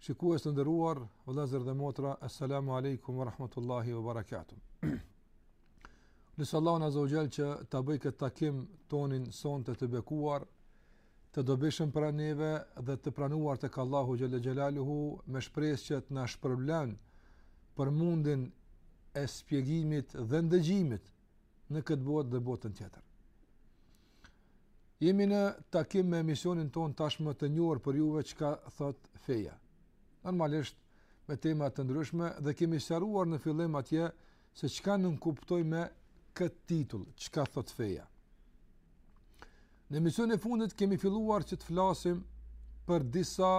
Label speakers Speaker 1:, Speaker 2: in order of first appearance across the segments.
Speaker 1: Shikues të nderuar, vëllezër dhe motra, asalamu alaykum wa rahmatullahi wa barakatuh. Lus Allahun azze ue xhel që ta bëj këtë takim tonin sonte të bekuar, të dobishëm për neve dhe të pranuar tek Allahu xhelle xhelaluhu me shpresë që të na shpërblen për mundin e shpjegimit dhe ndëgjimit në këtë botë dhe botën tjetër. Jemi në takim me emisionin tonë tashmë të njohur për juve çka thotë feja. Normalisht me tema të ndryshme dhe kemi sqaruar në fillim atje se çka nënkuptojmë me këtë titull, çka thotë feja. Në emisionin e fundit kemi filluar që të flasim për disa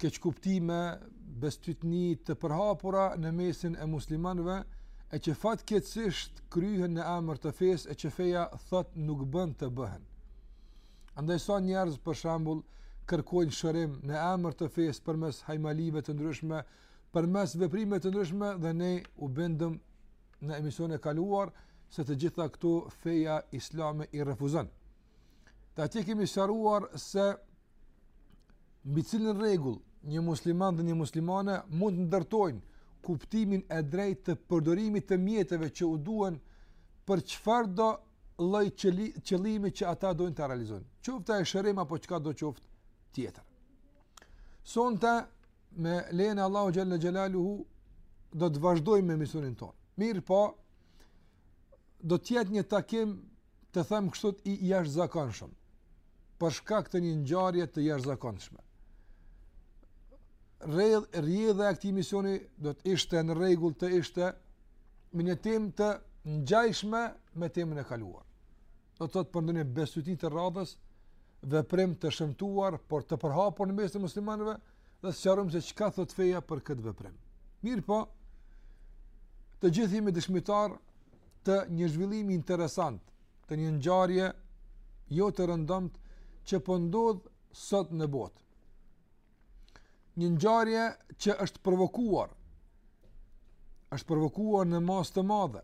Speaker 1: keqkuptime, bestytni të përhapura në mesin e muslimanëve, e që fatkeqësisht kryhen në emër të fesë e që feja thotë nuk bën të bëhen. Andaj sa njerëz për shembull kërkojnë shërim në emër të fesë përmes hajmalive të ndryshme, përmes veprimeve të ndryshme dhe ne u bindëm në emisionin e kaluar se të gjitha këto feja islame i refuzon. Të atje kemi sqaruar se mbi cilin rregull një musliman dhe një muslimane mund të ndërtojnë kuptimin e drejtë të përdorimit të mjeteve që u duhen për çfarëdo lloj qëllimi që ata dojnë të realizojnë. Qoftë ai shërim apo çkado qoftë tjetër. Sonte me lejen e Allahut xhelle xhelaluhu do të vazhdojmë me emisionin tonë. Mirëpo, do t'jetë një takim të them kështu i jashtëzakonshëm për shkak të një ngjarje të jashtëzakonshme. Rrjedha e këtij emisioni do të ishte në rregull të ishte me një temë të ngjashme me temën e kaluar. Do të thotë për ndonjë bestytni të radhës, veprim të shëmtuar, por të përhapur në mes të muslimanëve dhe sqarim se çka thotë feja për këtë veprim. Mirëpo, të gjithë jemi dëshmitarë të një zhvillimi interesant, të një ngjarje jo të rëndomtë që po ndodh sot në botë. Një ngjarje që është provokuar është provokuar në masë të madhe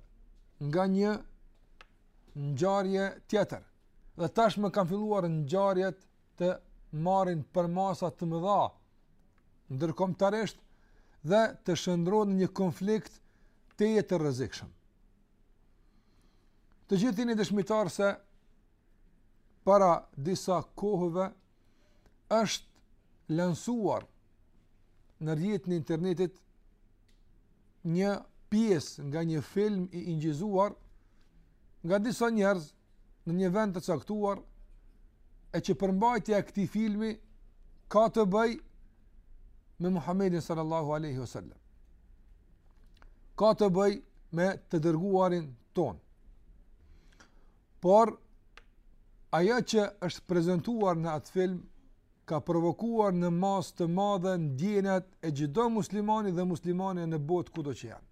Speaker 1: nga një ngjarje tjetër. Dhe tashmë kanë filluar ngjarjet të marrin përmasa të mëdha ndërkombëtarisht dhe të shndërrohen në një konflikt tejet të rrezikshëm. Të gjithë jeni dëshmitarë se para disa kohëve është lansuar në rrjetin e internetit një pjesë nga një film i inçizuar nga disa njerëz në një vend të caktuar e që përmbajtja e këtij filmi ka të bëjë me Muhammedin sallallahu aleyhi wa sallam. Ka të bëjë me të dërguarin tonë. Por, ajo që është prezentuar në atë film, ka provokuar në masë të madhe ndjenjat e çdo muslimani dhe muslimaneje në botë kudo që janë.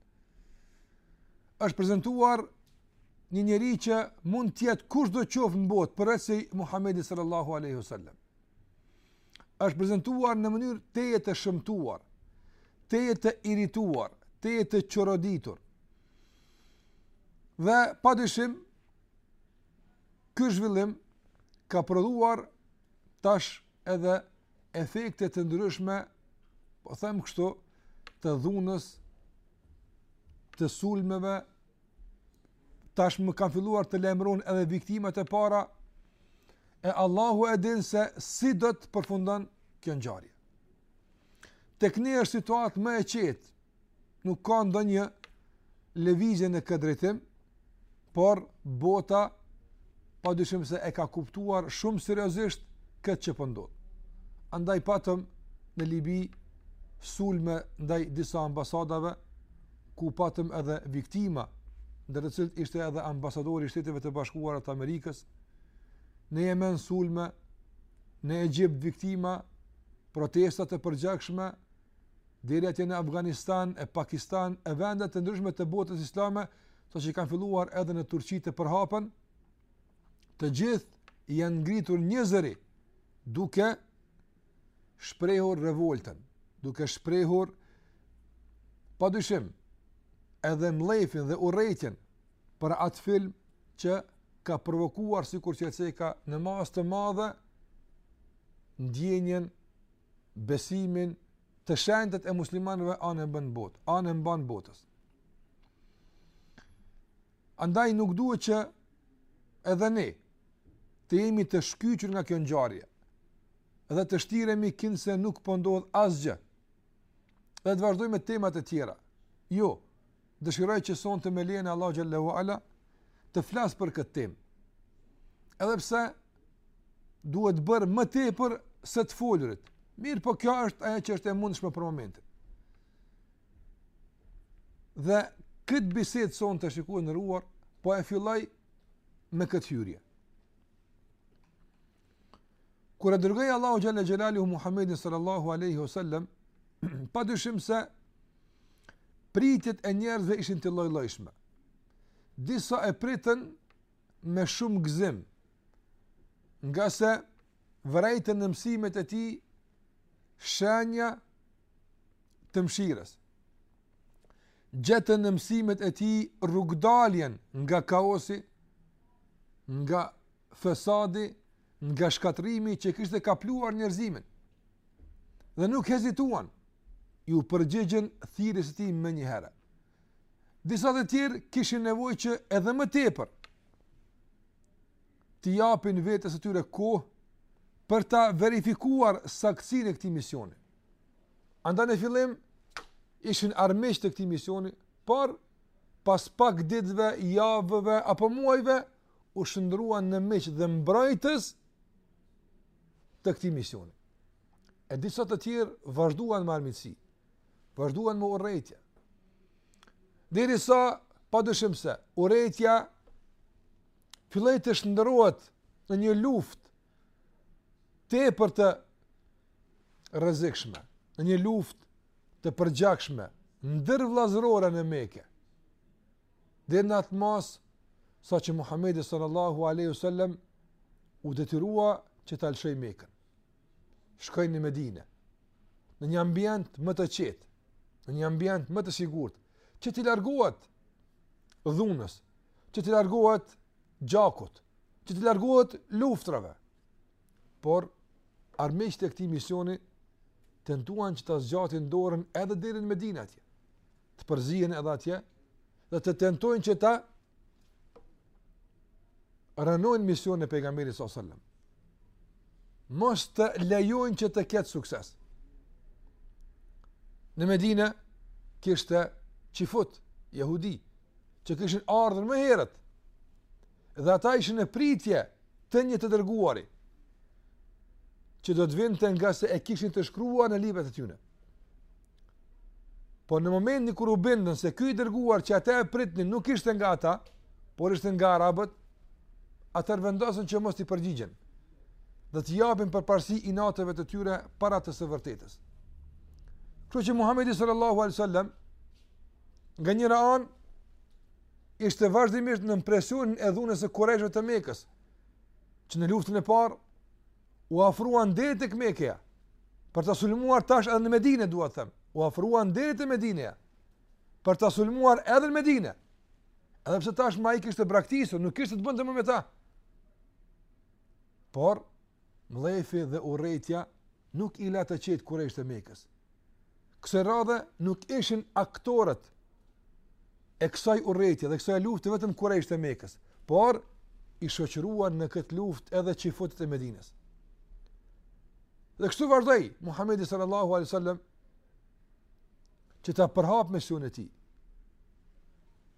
Speaker 1: është prezentuar një njeri që mund të jetë kushdo qoftë në botë përveçse Muhamedi sallallahu alaihi wasallam. Është prezentuar në mënyrë tejet të shëmtuar, tejet të irrituar, tejet të çoroditur. Dhe pa dyshim ky zhvillim ka prodhuar tash edhe efekte të ndryshme, po them kështu, të dhunës, të sulmeve tashmë kanë filluar të lajmërohen edhe viktimat e para, e Allahu e din se si do të përfundon kjo ngjarje. Tek ne është situatë më e qetë. Nuk ka ndonjë lëvizje në këtë drejtim, por bota pa dyshim se e ka kuptuar shumë seriozisht këtë që po ndodh. Andaj patëm në Libi sulme ndaj disa ambasadave, ku patëm edhe viktima, ndër të cilët ishte edhe ambasadori i Shteteve të Bashkuara të Amerikës, në Jemen sulme, në Egjipt viktima, protesta të përgjakshme deri atje në Afganistan e Pakistan e vende të ndryshme të botës islame, saqë kanë filluar edhe në Turqi të përhapen, të gjithë janë ngritur njëzëri duke shprehur revoltën, duke shprehur pa dyshim edhe mllefin dhe urrejtjen për atë film që ka provokuar sikur që e ceka në masë të madhe ndjenjen besimin të shenjtat e muslimanëve anë e bënë botë, anë e mbanë botës. Andaj nuk duhet që edhe ne të jemi të shkyçur nga kjo ngjarje. Dhe të shtiremi kinse nuk po ndodh asgjë. Dhe të vazhdojmë me temat e tjera. Jo. Dëshiroj që sonte me lejen e Allahut xhelle ue ala të flas për këtë temë. Edhe pse duhet bërë më tepër se të folurit. Mirëpo kjo është ajo që është e mundshme për momentin. Dhe këtë bisedë sonte shikues të nderuar, po e filloj me këtë hyrje. Kur e dërgoi Allahu xhele xhelaluhu Muhammedin sallallahu alejhi ue sallem, pa dyshim se pritjet e njerëzve ishin të llojllojshme. Disa e pritën me shumë gëzim, ngase vërejtën në mësimet e tij shenja të mëshirës, gjetën në mësimet e tij rrugëdaljen nga kaosi, nga fesadi, nga shkatërrimi që kishte kapluar njerëzimin. Dhe nuk hezituan, iu përgjigjën thirrjes së tij menjëherë. Disa të tjerë kishin nevojë që edhe më tepër, t'i japin vetes së tyre kohë për ta verifikuar saktësinë e këtij misioni. Andaj në fillim ishin armiq të këtij misioni, por pas pak ditëve, javëve apo muajve u shndërruan në miq dhe mbrojtës të këtij misioni. E disa të tjerë vazhduan me armiqësi, vazhduan me urrejtje. Derisa, pa dyshim se, urrejtja filloi të shndërrohet në një luftë tepër të rrezikshme, në një luftë të përgjakshme ndërvëllazërore në Mekë. Deri në atë masë saqë Muhamedi sallallahu alaihi wasallam u detyrua që ta lëshojë Mekën. Shkoi në Medinë. Në një ambient më të qetë, në një ambient më të sigurt, që t'i largohet dhunës, që t'i largohet gjakut, që t'u largohet luftrave. Por, armiqtë e këtij misioni tentuan që ta zgjatin dorën edhe deri në Medinë atje, të përzihen edhe atje, dhe të tentojnë që ta rrënojnë misionin e pejgamberit s.a.s. mos ta lejojnë që të ketë sukses. Në Medine, kishte çifutë, jehudi, që kishin ardhur më herët, dhe ata ishin në pritje të një të dërguari, që do të vinte ngase e kishin të shkruar në librat e tyre. Por në momentin kur u bindën se ky i dërguar që ata e pritnin nuk ishte nga ata, por ishte nga arabët, atëherë vendosën që mos t'i përgjigjen dhe t'i japin përparësi inateve të tyre para së vërtetës. Kështu që Muhamedi sallallahu alaihi wasallam nga njëra anë ishte vazhdimisht nën presionin e dhunës së kurejshve të Mekës, që në luftën e parë u afruan deri tek Mekja. Për ta sulmuar tash edhe në Medinë dua të them, u afruan deri te Medinja. Për ta sulmuar edhe në Medinë. Edhe pse tash më ai kishte braktisur, nuk kishte të bënte më me ta. Por mllefi dhe urrejtja nuk i la të qetë kurejshët e Mekës. Kësaj radhe nuk ishin aktorët e kësaj urrejtjeje dhe kësaj lufte vetëm kurejshët e Mekës, por i shoqëruan në këtë luftë edhe çifutët e Medinës. Dhe kështu vazhdoi, Muhammedi sallallahu alaihi wasallam, që ta përhapë misionin e tij,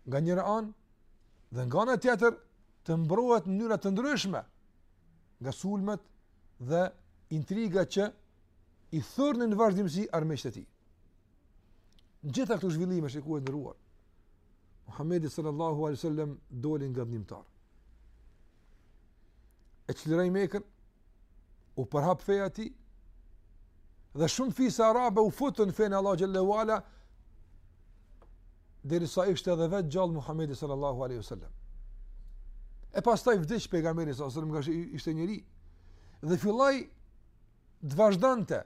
Speaker 1: nga njëra anë, dhe nga ana tjetër, të mbrohet në mënyra të ndryshme, nga sulmet dhe intrigat që i thurnin në vazhdimësi armiqtë e tij. Në gjitha këto zhvillime shikues i nderuar. Muhamedi sallallahu alaihi wasallam doli ngadhënjimtar. E çliroi Mekën, u përhap feja e tij, dhe shumë fise arabe u futën në fenë e Allahut xhele ve ala, derisa ishte edhe vetë gjallë Muhammedi sallallahu aleyhi sallam. E pastaj vdiq pejgamberi sallallahu aleyhi sallam, ishte njeri, dhe filloi të vazhdonte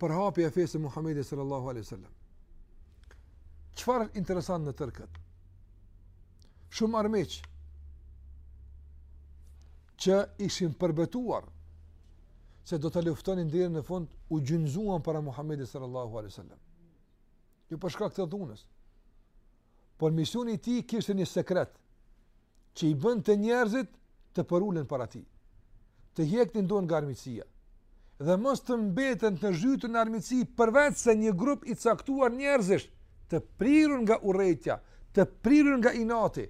Speaker 1: përhapja e fesë së Muhammedit sallallahu alaihi sallam. Çfarë është interesant në tërë këtë? Shumë armiq që ishin përbetuar se do ta luftonin deri në fund u gjunjëzuan para Muhammedit sallallahu alaihi sallam. Jo për shkak të dhunës. por misioni i tij kishte një sekret që i bënte njerëzit të përulen para tij, të hiqnin dorë nga armiqësia, dhe mos të mbeten të zhytur në armiqësi përveç se një grup i caktuar njerëzish të prirur nga urrejtja, të prirur nga inati,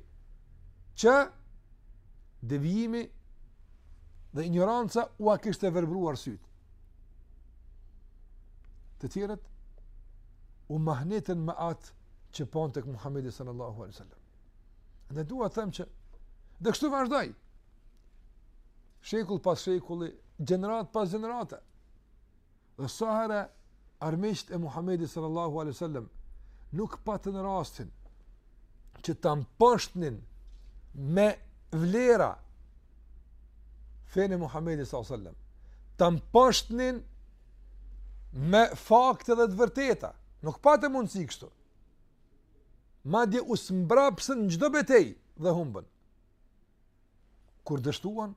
Speaker 1: që devijimi dhe injoranca ua kishte verbuar sytë. Të tjerët, u mahnitën me atë që panë tek Muhamedi sallallahu alaihi wasallam. Ne dua të them që dhe kështu vazhdoi. Shekull pas shekulli, gjeneratë pas gjenerate. Dhe sa herë armiqt e Muhamedit sallallahu alaihi wasallam nuk patën rastin që ta mposhtnin me vlera fenë e Muhamedit sallallahu alaihi wasallam, ta mposhtnin me fakte dhe të vërteta. Nuk patën mundësi kështu. Madje u zmbrapsën në çdo betejë dhe humbën. Kur dështuan,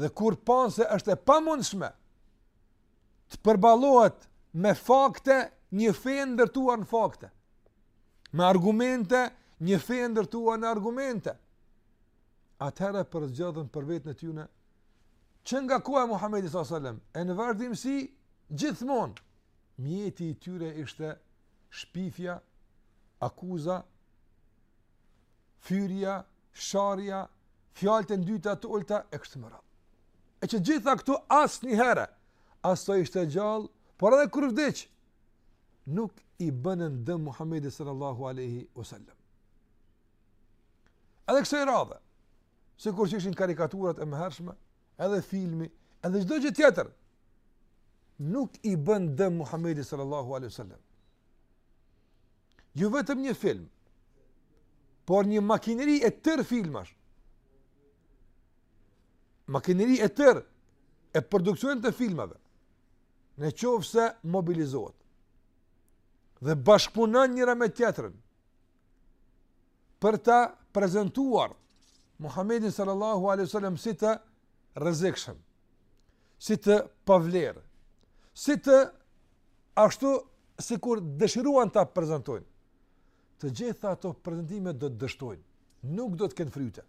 Speaker 1: dhe kur panë se është e pamundshme, të përballohet me fakte një fe e ndërtuar në fakte. Me argumente, një fe e ndërtuar në argumente. Atëherë përzgjodhën për veten e tyre, që nga koha e Muhamedit sallallahu alajhi wasallam, e në vazhdimsi gjithmonë mjeti i tyre ishte shpifja, akuza, fyrja, sharja, fjalët e ndyta të ulëta e kështu me radhë. E që të gjitha këto asnjëherë as sa ishte gjallë, por edhe kur vdiq nuk i bënë dëm Muhamedit sallallahu alaihi wasallam. Edhe kësaj radhe, sikur që ishin karikaturat e mëhershme, edhe filmi, edhe çdo gjë tjetër. Nuk i bën dëm Muhamedit sallallahu alaihi wasallam. Jo vetëm një film, por një makineri e tërë filmash. Makineri e tërë e produksionit të filmave në qoftë se mobilizohet dhe bashkëpunon njëra me tjetrën për ta prezantuar Muhamedin sallallahu alaihi wasallam si të rrezikshëm, si të pavlerë, si të ashtu sikur dëshiruan ta prezantojnë. Të gjitha ato prezantime do të dështojnë, nuk do të kenë fryte.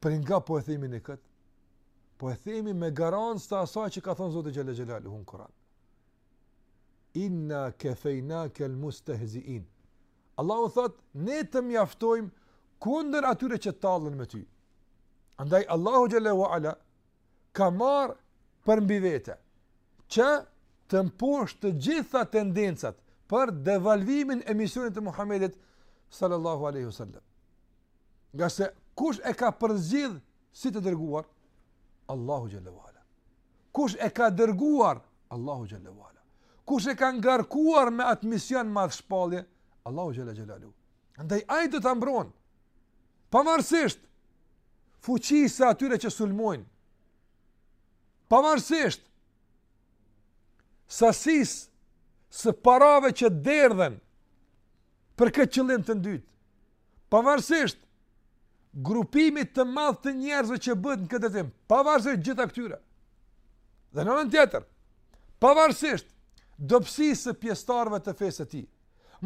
Speaker 1: Prej nga po e themi ne këtë? Po e themi me garancë të asaj që ka thënë Zoti xhelle xhelaluhu në Kur'an. Inna kefejnake el mustehziin. Allahu thotë, ne të mjaftojmë kundër atyre që tallen me ty. Andaj Allahu xhelle ue ala ka marrë përmbi vete që të mposhtë të gjitha tendencat për devalvimin e misionit të Muhamedit sallallahu alaihi wasallam. Ngase kush e ka përzgjedh si të dërguar? Allahu xhelle ue ala. Kush e ka dërguar? Allahu xhelle ue ala. Kush e ka ngarkuar me atë mision të madh shpallje? Allahu xhelle xhelaluhu. Andaj ai do ta mbron. Pavarësisht fuqisë së atyre që sulmojnë. Pavarësisht sasisë së parave që derdhen për këtë qëllim të ndytë. Pavarësisht grupimit të madh të njerëzve që bëhet në këtë drejtim, pavarësisht gjitha këtyre. Dhe në anën tjetër, pavarësisht dobësisë së pjesëtarëve të fesë të tij,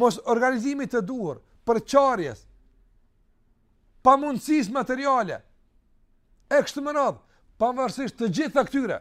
Speaker 1: mos organizimit të duhur përçarjes, pamundësisë materiale, e kështu me radhë, pavarësisht të gjitha këtyre,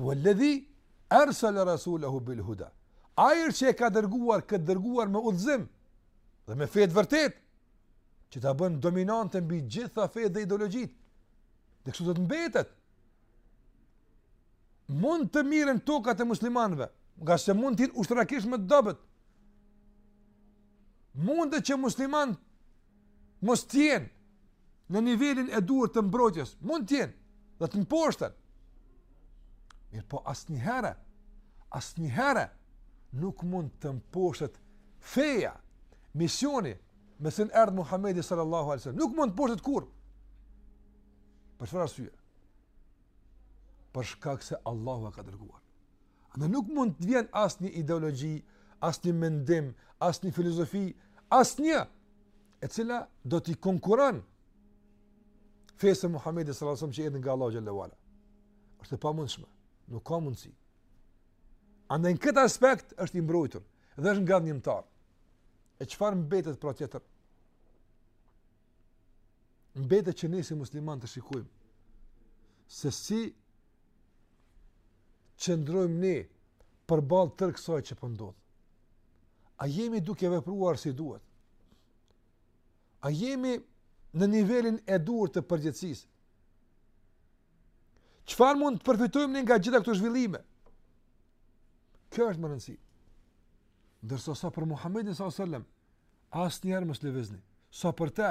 Speaker 1: Huelledhi ersel rasulehu bil huda. Ai është që e ka dërguar këtë të dërguar me udhëzim dhe me fe të vërtetë që ta bën dominante mbi gjitha fetë dhe ideologjitë. Dhe kështu do të mbetet. Mund të merren tokat e muslimanëve, ngase mund të jenë ushtarakisht më të dobët. Mundet që muslimanët mos të jenë në nivelin e duhur të mbrojtjes, mund të jenë dhe të mposhten. Mirëpo asnjëherë, asnjëherë nuk mund të mposhtet feja, misioni me të cilin erdhi Muhammedi sallallahu alaihi sallam. Nuk mund të mposhtet kurrë. Për çfarë arsye? Për shkak se Allahu e ka dërguar. Andaj nuk mund të vjen asnjë ideologji, asnjë mendim, asnjë filozofi, asnjë e cila do t'i konkuron fesë së Muhamedit sallallahu alajhi wasallam që erdhi nga Allahu xhallahu ala. Është e pamundshme, nuk ka mundësi. Andaj në këtë aspekt është i mbrojtur dhe është ngadhënjimtar. E çfarë mbetet pra tjetër? Mbetet që ne si muslimanë të shikojmë se si qëndrojmë ne përballë tërë kësaj që po ndodh? A jemi duke vepruar si duhet? A jemi në nivelin e duhur të përgjegjësisë? Çfarë mund të përfitojmë ne nga gjitha këto zhvillime? Kjo është me rëndësi. Ndërsa sa për Muhamedin sallallahu alajhi wasallam, asnjëherë mos lëvizni. Sa për të,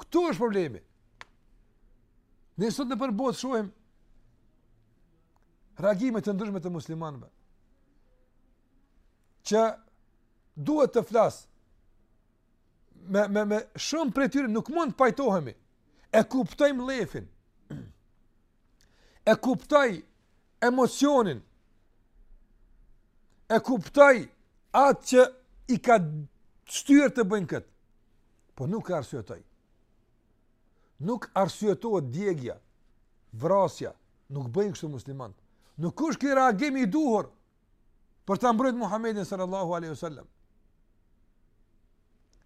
Speaker 1: Këtu është problemi. Ne sot nëpër botë shohim reagime të ndryshme të muslimanëve që duhet të flas me me me shumë prej tyre nuk mund të pajtohemi e kuptojmë mllefin e kuptoj emocionin, e kuptoj atë që i ka shtyrë të bëjnë këtë, po nuk e arsyetoj. Nuk arsyetohet djegja, vrasja, nuk bëjnë kështu muslimanët. Nuk është ky reagimi i duhur për ta mbrojt Muhammedin sallallahu aleyhu sallam.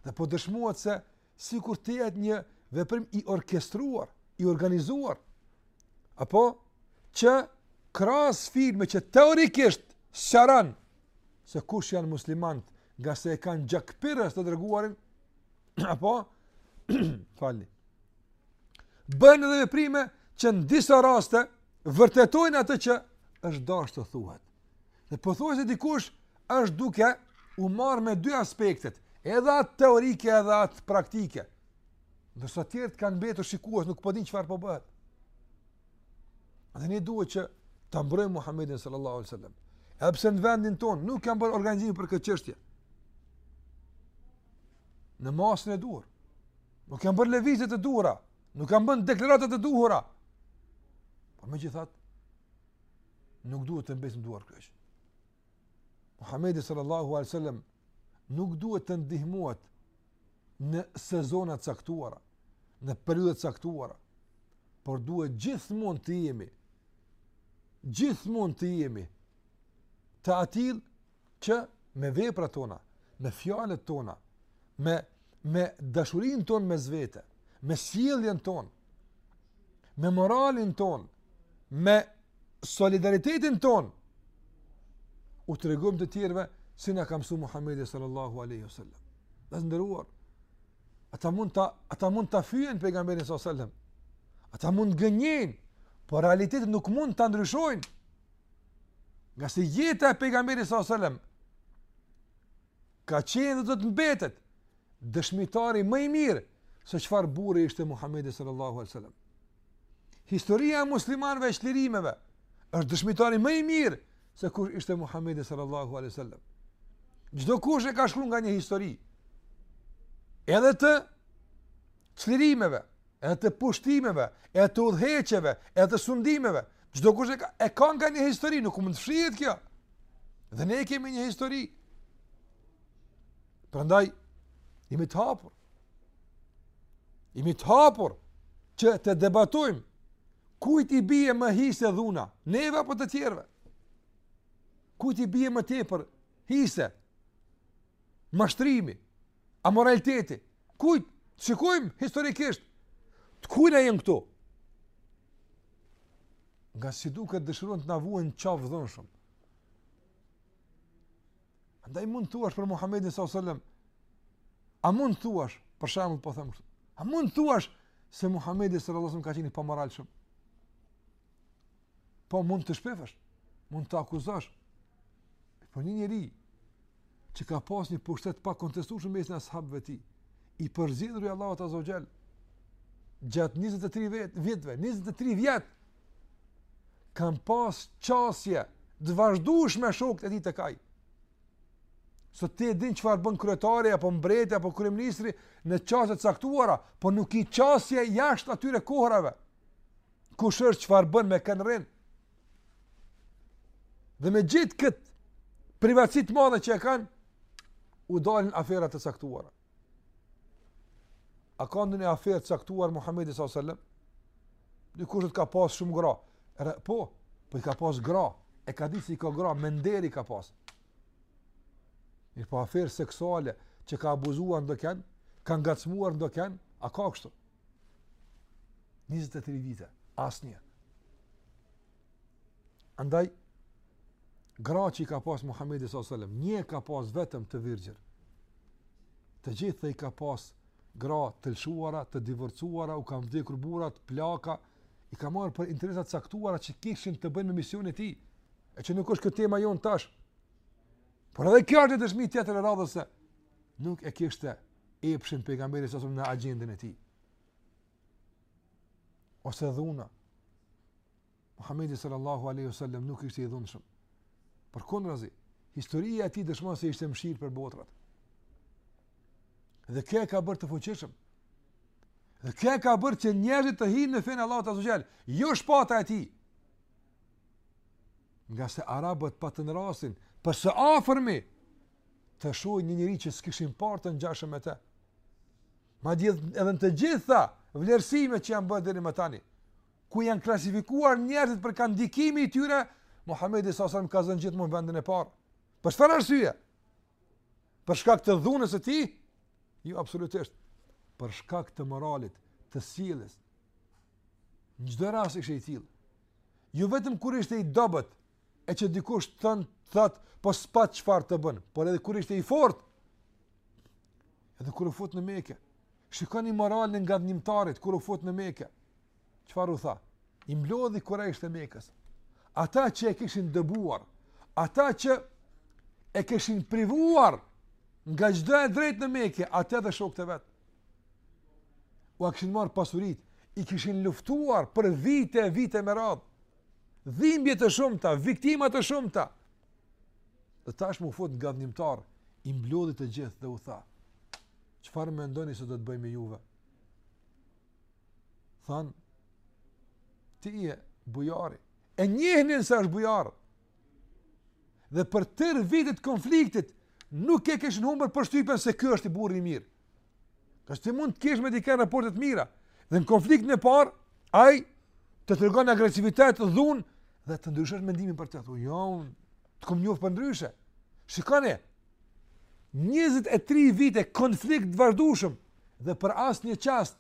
Speaker 1: Dhe po dëshmohet se Sikur të jetë një veprim i orkestruar, i organizuar. Apo që krahas filmeve që teorikisht sqaron se kush janë muslimanët ngase e kanë gjakpirës të dërguarin, apo, më falni, bëjnë edhe veprime që në disa raste vërtetojnë atë që është dasht të thuhet. Dhe pothuajse dikush është duke u marrë me dy aspektet, edhe atë teorike edhe atë praktike. Ndërsa tjerët kanë mbetur shikues, nuk po din çfarë po bëhet. Dhe ne duhet që ta mbrojmë Muhammedin sallallahu alaihi wasallam. Edhe pse në vendin tonë nuk janë bërë organizime për këtë çështje. Në masën e duhur. Nuk janë bërë lëvizje të duhura, nuk janë bërë deklarata të duhura. Por megjithatë nuk duhet të mbesim duarkryq. Muhamedi sallallahu alaihi wasallam nuk duhet të ndihmohet në sezona të caktuara, në periudha të caktuara, por duhet gjithmonë të jemi gjithmonë të jemi të atillë që me veprat tona, me fjalët tona, me me dashurinë tonë mes vete, me sjelljen tonë, me moralin tonë, me solidaritetin tonë, u tregojmë të tjerve si na ka msu Muhammedi sallallahu aleyhi wa sallam. Dhe të nderuar, ata mund të, ata mund ta fyejnë pejgamberin sallallahu aleyhi wa sallam, ata mund të gënjejnë, por realitetin nuk mund ta ndryshojnë, ngase jeta e pejgamberit sallallahu aleyhi wa sallam, Ka qenë dhe do të mbetet dëshmitari më i mirë se çfarë burri ishte Muhamedi sallallahu alaihi wasallam. Historia e muslimanëve e çlirimeve është dëshmitari më i mirë se kush ishte Muhamedi sallallahu alaihi wasallam. Çdokush e ka shkru nga një histori. Edhe të çlirimeve, edhe të pushtimeve, edhe të udhëheqjeve, edhe të sundimeve. Çdokush e ka, e ka nga një histori, nuk mund të fshihet kjo. Dhe ne kemi një histori. Prandaj jemi të hapur. Jemi të hapur që të debatojmë kujt i bie më hise dhuna, neve apo të tjerëve. Kujt i bie më tepër hise? Mashtrimi, amoraliteti, Kujt? Shikojmë historikisht. Të kujna janë këto? Ngase si duket dëshirojnë të na vënë në qafë dhunshëm. Andaj mund të thuash për Muhamedin sallallahu alajhi wasallam. A mund të thuash, për shembull po them. A mund të thuash se Muhamedi sallallahu alajhi wasallam ka qenë i pamoralshëm? Po mund të shpifësh, mund të akuzosh. Po një njeri që ka pas një pushtet pakontestushëm mesin e ashabëve tij, i përzgjedhuri i Allahut azze ue xhel, gjatë 23 vjetëve, 23 vjet, kanë pas qasje të vazhdushme shokët e tij te ai. Se ti e din çfarë bën kryetari, apo mbreti, apo kryeministri në qasje të caktuara, po nuk i qasje jashtë atyre kohrave. Kush është çfarë bën me kënë rrin? Dhe me gjithë kët privatësi të madhe që e kanë, u dalin afera të caktuara. A ka ndonjë aferë të caktuar Muhamedi sallallahu alajhi wasallam? Dikush ka pas shumë gra. Po, po i ka pas gra. E ka ditë se i ka gra, me nder i ka pas. Mirëpo aferë seksuale që ka abuzuar ndokënd, ka ngacmuar ndokënd, a ka kështu? 23 vite, asnjë. Andaj, gra që i ka pas Muhammedi s.a.s. Një ka pas vetëm të virgjër. Të gjithë dhe i ka pas gra të lëshuara, të divorcuara, u kanë vdekur burrat, plaka, i ka marrë për interesa të caktuara që kishin të bëjnë me misionin e tij. E që nuk është kjo tema jonë tash. Por edhe kjo është një dëshmi tjetër e radhës se Nuk e kishte epshin pejgamberi s.a.s. në agjendën e tij. Ose dhuna. Muhamedi sallallahu alaihi wasallam nuk ishte i dhunshëm. Përkundrazi, historia e tij dëshmon se ishte mëshirë për botrat. Dhe kjo e ka bërë të fuqishëm. Dhe kjo e ka bërë që njerëzit të hyjnë në fenë e Allahut azze ue xhel, jo shpata e tij. Ngase arabët patën rastin, për së afërmi, të shohin një njeri që s'kishin parë të ngjashëm me të. Madje edhe në të gjitha vlerësimet që janë bë deri më tani, ku janë klasifikuar njerëzit për kah ndikimi i tyre, Muhamedi s.a.s. ka zënë gjithmonë vendin e parë. Për çfarë arsye? Për shkak të dhunës së tij? Jo absolutisht. Për shkak të moralit, të sjelljes. N'çdo rast ishte i tillë. Jo vetëm kur ishte i dobët, e që dikush të thonë, të thotë, po s'pat çfarë të bën, por edhe kur ishte i fortë, edhe kur u fut në Mekë, shikoni moralin e ngadhënjimtarit, kur u fut në Mekë, çfarë u tha, i mblodhi kurejshët e Mekës, ata që e kishin dëbuar, ata që e kishin privuar, nga çdo e drejtë në Mekë, atë dhe shokët e vet, ua kishin marrë pasuritë, i kishin luftuar për vite e vite me radhë, dhimbje të shumta, viktima të shumta, dhe tashmë u fut ngadhënjimtar, i mblodhi të gjithë dhe u tha, çfarë mendoni se do të bëj me juve? Thanë, ti je bujari, e njihnin se është bujar, dhe për tërë vitet e konfliktit, nuk e kishin humbur përshtypjen se ky është një burrë i mirë, Nga ti mund të kesh me dikën raporte të mira. Dhe në konfliktin e parë, ai të tregon agresivitet, dhunë dhe të ndryshon mendimin për të. Thu, jo, të kom njoft për ndryshe. Shikoni. 23 vite konflikt të vazhdueshëm dhe për asnjë çast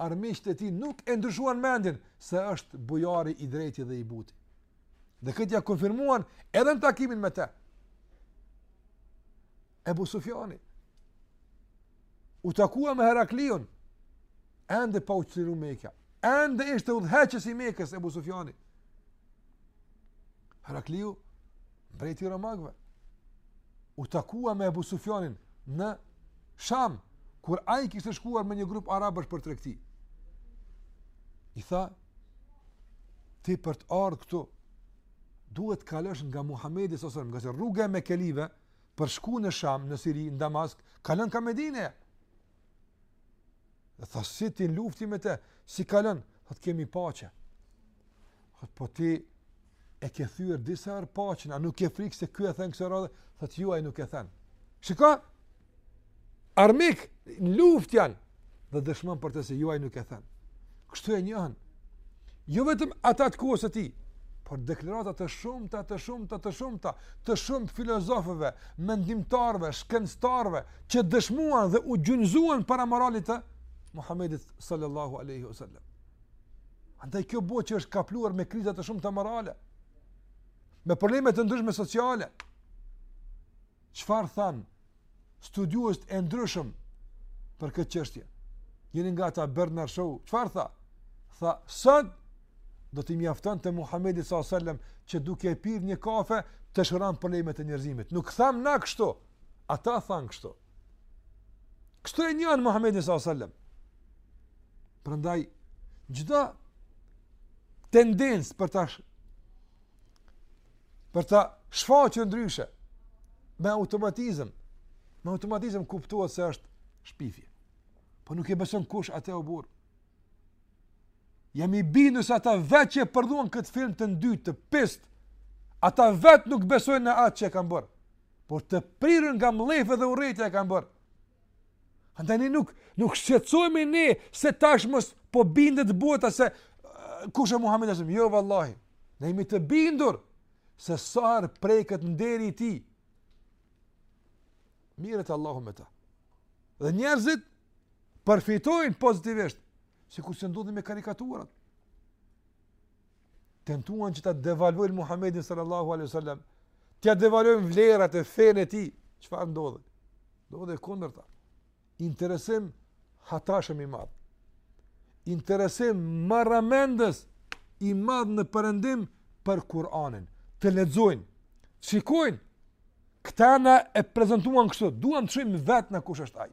Speaker 1: armiqtë e tij nuk e ndryshuan mendjen se është bujari, i drejti dhe i buti. Dhe këtë ia konfirmuan edhe në takimin me të. Ebu Sufjani. U takua me Herakliun, ende pa u çliru Mekja. Ende ishte udhëheqës i Mekës, Ebu Sufjani. Herakliu, mbreti i romakëve, u takua me Ebu Sufjanin në Sham, kur ai kishte shkuar me një grup arabësh për tregti. I tha, ti për të ardhë këtu, duhet të kalosh nga Muhammedi sallallahu aleyhi sallam, ngase rruga e mekelive, për shku në Sham, në Siri, në Damask, kalon ka Medineja. Dhe tha, si ti në luftë me te, si kalon, thotë kemi paqe. Thotë po ti e ke thyër disa herë paqen, a nuk ke frikë se ky e then kësaj radhe, thotë jo, ai nuk e then. Shiko? Armik, në luftë janë, dhe dëshmon për të se jo, ai nuk e then. Kështu e njohën, jo vetëm ata të kohës së tij, por deklarata të shumta, të shumta, të shumta, të shumë filozofëve, mendimtarve, shkencëtarve, që dëshmuan dhe u gjunëzuan para moralit të Muhammedit sallallahu aleyhi sallam. Andaj kjo botë që është kapluar me kriza të shumta morale, me probleme të ndryshme sociale, çfarë thanë studiuesit e ndryshëm për këtë çështje. Njëri nga ta Bernard Shaw, çfarë tha? Tha, "Sot do t'i mjaftonte Muhamedit sallallahu alajhi wasallam që duke e pirë një kafe të shëronte problemet e njerëzimit. Nuk thamë na kështu. Ata thanë kështu. Kështu e njohën Muhamedin sallallahu alajhi wasallam. Prandaj çdo tendencë për ta për ta shfaqur ndryshe me automatizëm. Me automatizëm kuptohet se është shpifje. Po nuk e beson kush atë o burrë. Jam i bindur se ata vetë që e prodhuan këtë film të ndytë të pistë, ata vetë nuk besojnë në atë që e kanë bërë. Por të prirur nga mllefi dhe urrejtja e kanë bërë. Andaj ne nuk nuk shqetësohemi ne se tash mos po bindet bota se kush është Muhamedi sallallahu alaihi Jo vallahi. Ne jemi të bindur se sa herë preket nderi i tij, mirret Allahu me ta. Dhe njerëzit përfitojnë pozitivisht, sikurse ndodhi me karikaturat. tentuan që ta devalvojnë Muhammedin sallallahu alaihi wasallam, t'ia devalvojnë vlerat e fenë e tij. Çfarë ndodhi? Ndodhi e kundërta. Interesim hatashëm i madh. Interesim marramendës i madh në perëndim për Kur'anin. Të lexojnë, të shikojnë. Këta na e prezantuan kështu, duam të shohim vetë ne kush është ai.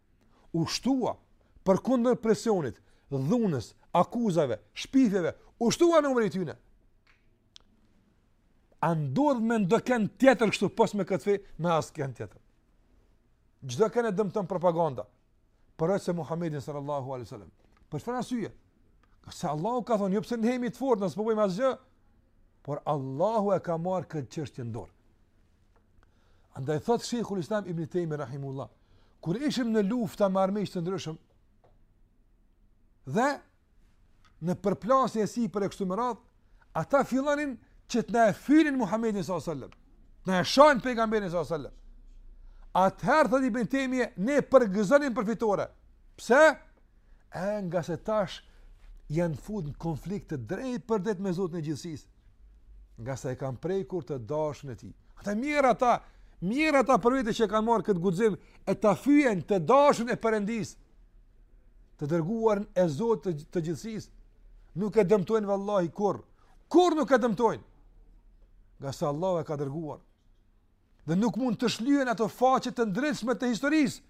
Speaker 1: u shtua përkundër presionit, dhunës, akuzave, shpifjeve, u shtua numri i tyne. A ndodh me ndokënd tjetër kështu pos me këtë fe, me askënd tjetër. Çdokënd e dëmton propaganda. Pos se Muhamedin sallallahu alaihi wasallam. Për çfarë arsye? Se Allahu ka thonë, jo pse ne jemi të fortë, as s'po bëjmë asgjë, por Allahu e ka marrë këtë çështje në dorë. Andaj thot Sheikhul Islam Ibn Tejmije rahimahullah, kur ishim në lufta me armiq të ndryshëm dhe në përplasje e sipër e kështu me radhë, ata fillonin që të na e fyenin Muhammedin s.a.s. Të na e shanin pejgamberin s.a.s. Atëherë, thotë Ibn Tejmije, ne përgëzonim për fitore. Pse? E ngase tash janë fut në konflikt të drejtpërdrejtë me Zotin e gjithësisë. Ngase e kanë prekur të dashunin e tij. Ata mjerë ata, mjerë ata për vete që kanë marrë këtë guxim e ta fyejnë të dashunin e Perëndisë. Të dërguarin e Zotit të, të gjithësisë. Nuk e dëmtojnë vallahi kurr. Kurr nuk e dëmtojnë. Ngase Allahu e ka dërguar. Dhe nuk mund të shlyhen ato faqe të ndritshme të historisë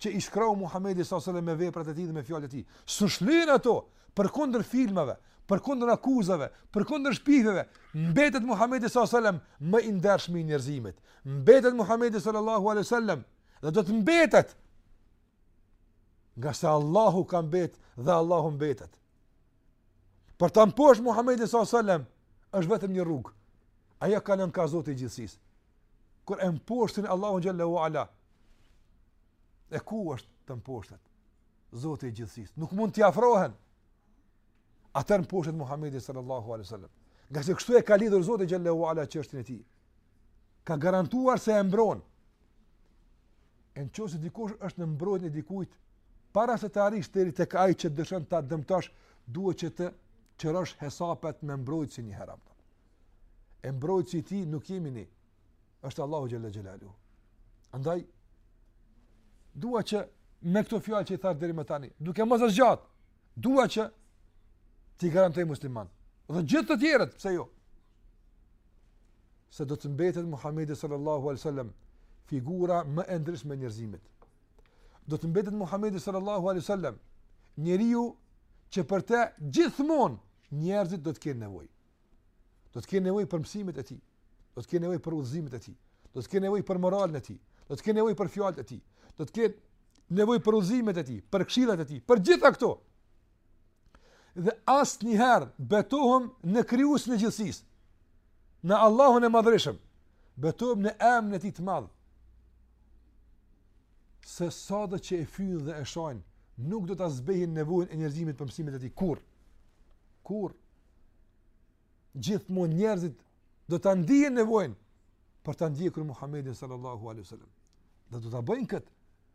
Speaker 1: që i shkroi Muhamedi sallallahu alajhi wasallam me veprat e tij dhe me fjalët e tij. S'u shlyhen ato përkundër filmave, përkundër akuzave, përkundër shpifjeve. Mbetet Muhamedi sallallahu alajhi wasallam më i ndershmi i njerëzimit. Mbetet Muhamedi sallallahu alajhi wasallam dhe do të mbetet. Ngase Allahu ka mbet dhe Allahu mbetet. Për ta mposhtë Muhamedin sallallahu alajhi wasallam është vetëm një rrugë. Ajo kalon ka Zoti i gjithësisë. Kur e mposhtin Allahun xhel-le ue ala. E ku është të mposhtet? Zoti i gjithësisë. Nuk mund t'i afrohen. Atëherë mposhtet Muhamedi sallallahu alajhi wasallam. Ngase kështu e ka lidhur Zoti xhel-le ue ala çështjen e tij. ka garantuar se e mbron. E në qoftë se dikush është në mbrojtje të dikujt, para se të arrish deri tek ai që dëshiron ta dëmtosh, duhet që të qërosh hesapet me mbrojtësin njëherë. E mbrojtësi i tij nuk jemi ne, është Allahu Xhel-le Xhelaluhu. Andaj, dua që me këto fjalë që i thashë deri më tani, duke mos e zgjat, dua që t'i garantoj musliman. Dhe gjithë të tjerët, pse jo? se do të mbetet Muhamedi sallallahu alaihi wasallam figura më e ndritshme e njerëzimit. Do të mbetet Muhamedi sallallahu alaihi wasallam njeriu që për te gjithmonë njerëzit do të kenë nevojë. Do të kenë nevojë për mësimet e tij. Do të kenë nevojë për udhëzimet e tij. Do të kenë nevojë për moralin e tij. Do të kenë nevojë për fjalët e tij. Do të kenë nevojë për udhëzimet e tij, për këshillat e tij, për gjitha këto. Dhe asnjëherë betohem në krijuesin e gjithësisë, në Allahun e madhërishëm, betohem në emrin e tij të madhë, se sado që e fyejnë dhe e shajnë, nuk do ta zbehin nevojën e njerëzimit për mësimet e tij, kurrë. Kurrë. gjithmonë njerëzit do ta ndiejnë nevojën për ta ndjekur Muhamedin sallallahu alaihi wasallam. Dhe do ta bëjnë kët,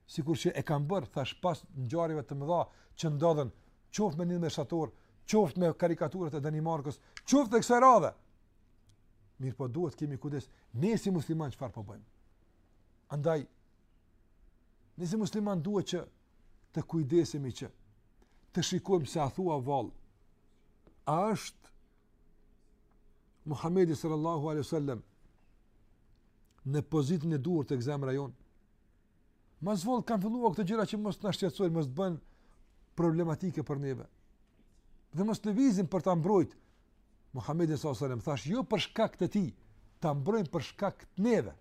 Speaker 1: sikur që e kanë bërë thash pas ngjarjeve të mëdha që ndodhën, qoftë me një meshator, qoftë me karikaturat e Danimarkës, qoftë e kësaj radhe. Mirëpo duhet kemi kujdes, ne si musliman çfarë po bëjmë? Andaj ne si musliman duhet që të kujdesemi që të shikojmë se a thua vallë, a është Muhammedi sallallahu alaihi sallam në pozitën e duhur tek zemra jonë? Mos vallë kanë filluar këto gjëra që mos të na shqetsojnë, mos të bëhen problematike për neve. Dhe mos lëvizim për ta mbrojt Muhammedin sallallahu alaihi sallam, thash jo për shkak të tij, ta mbrojmë për shkak të neve.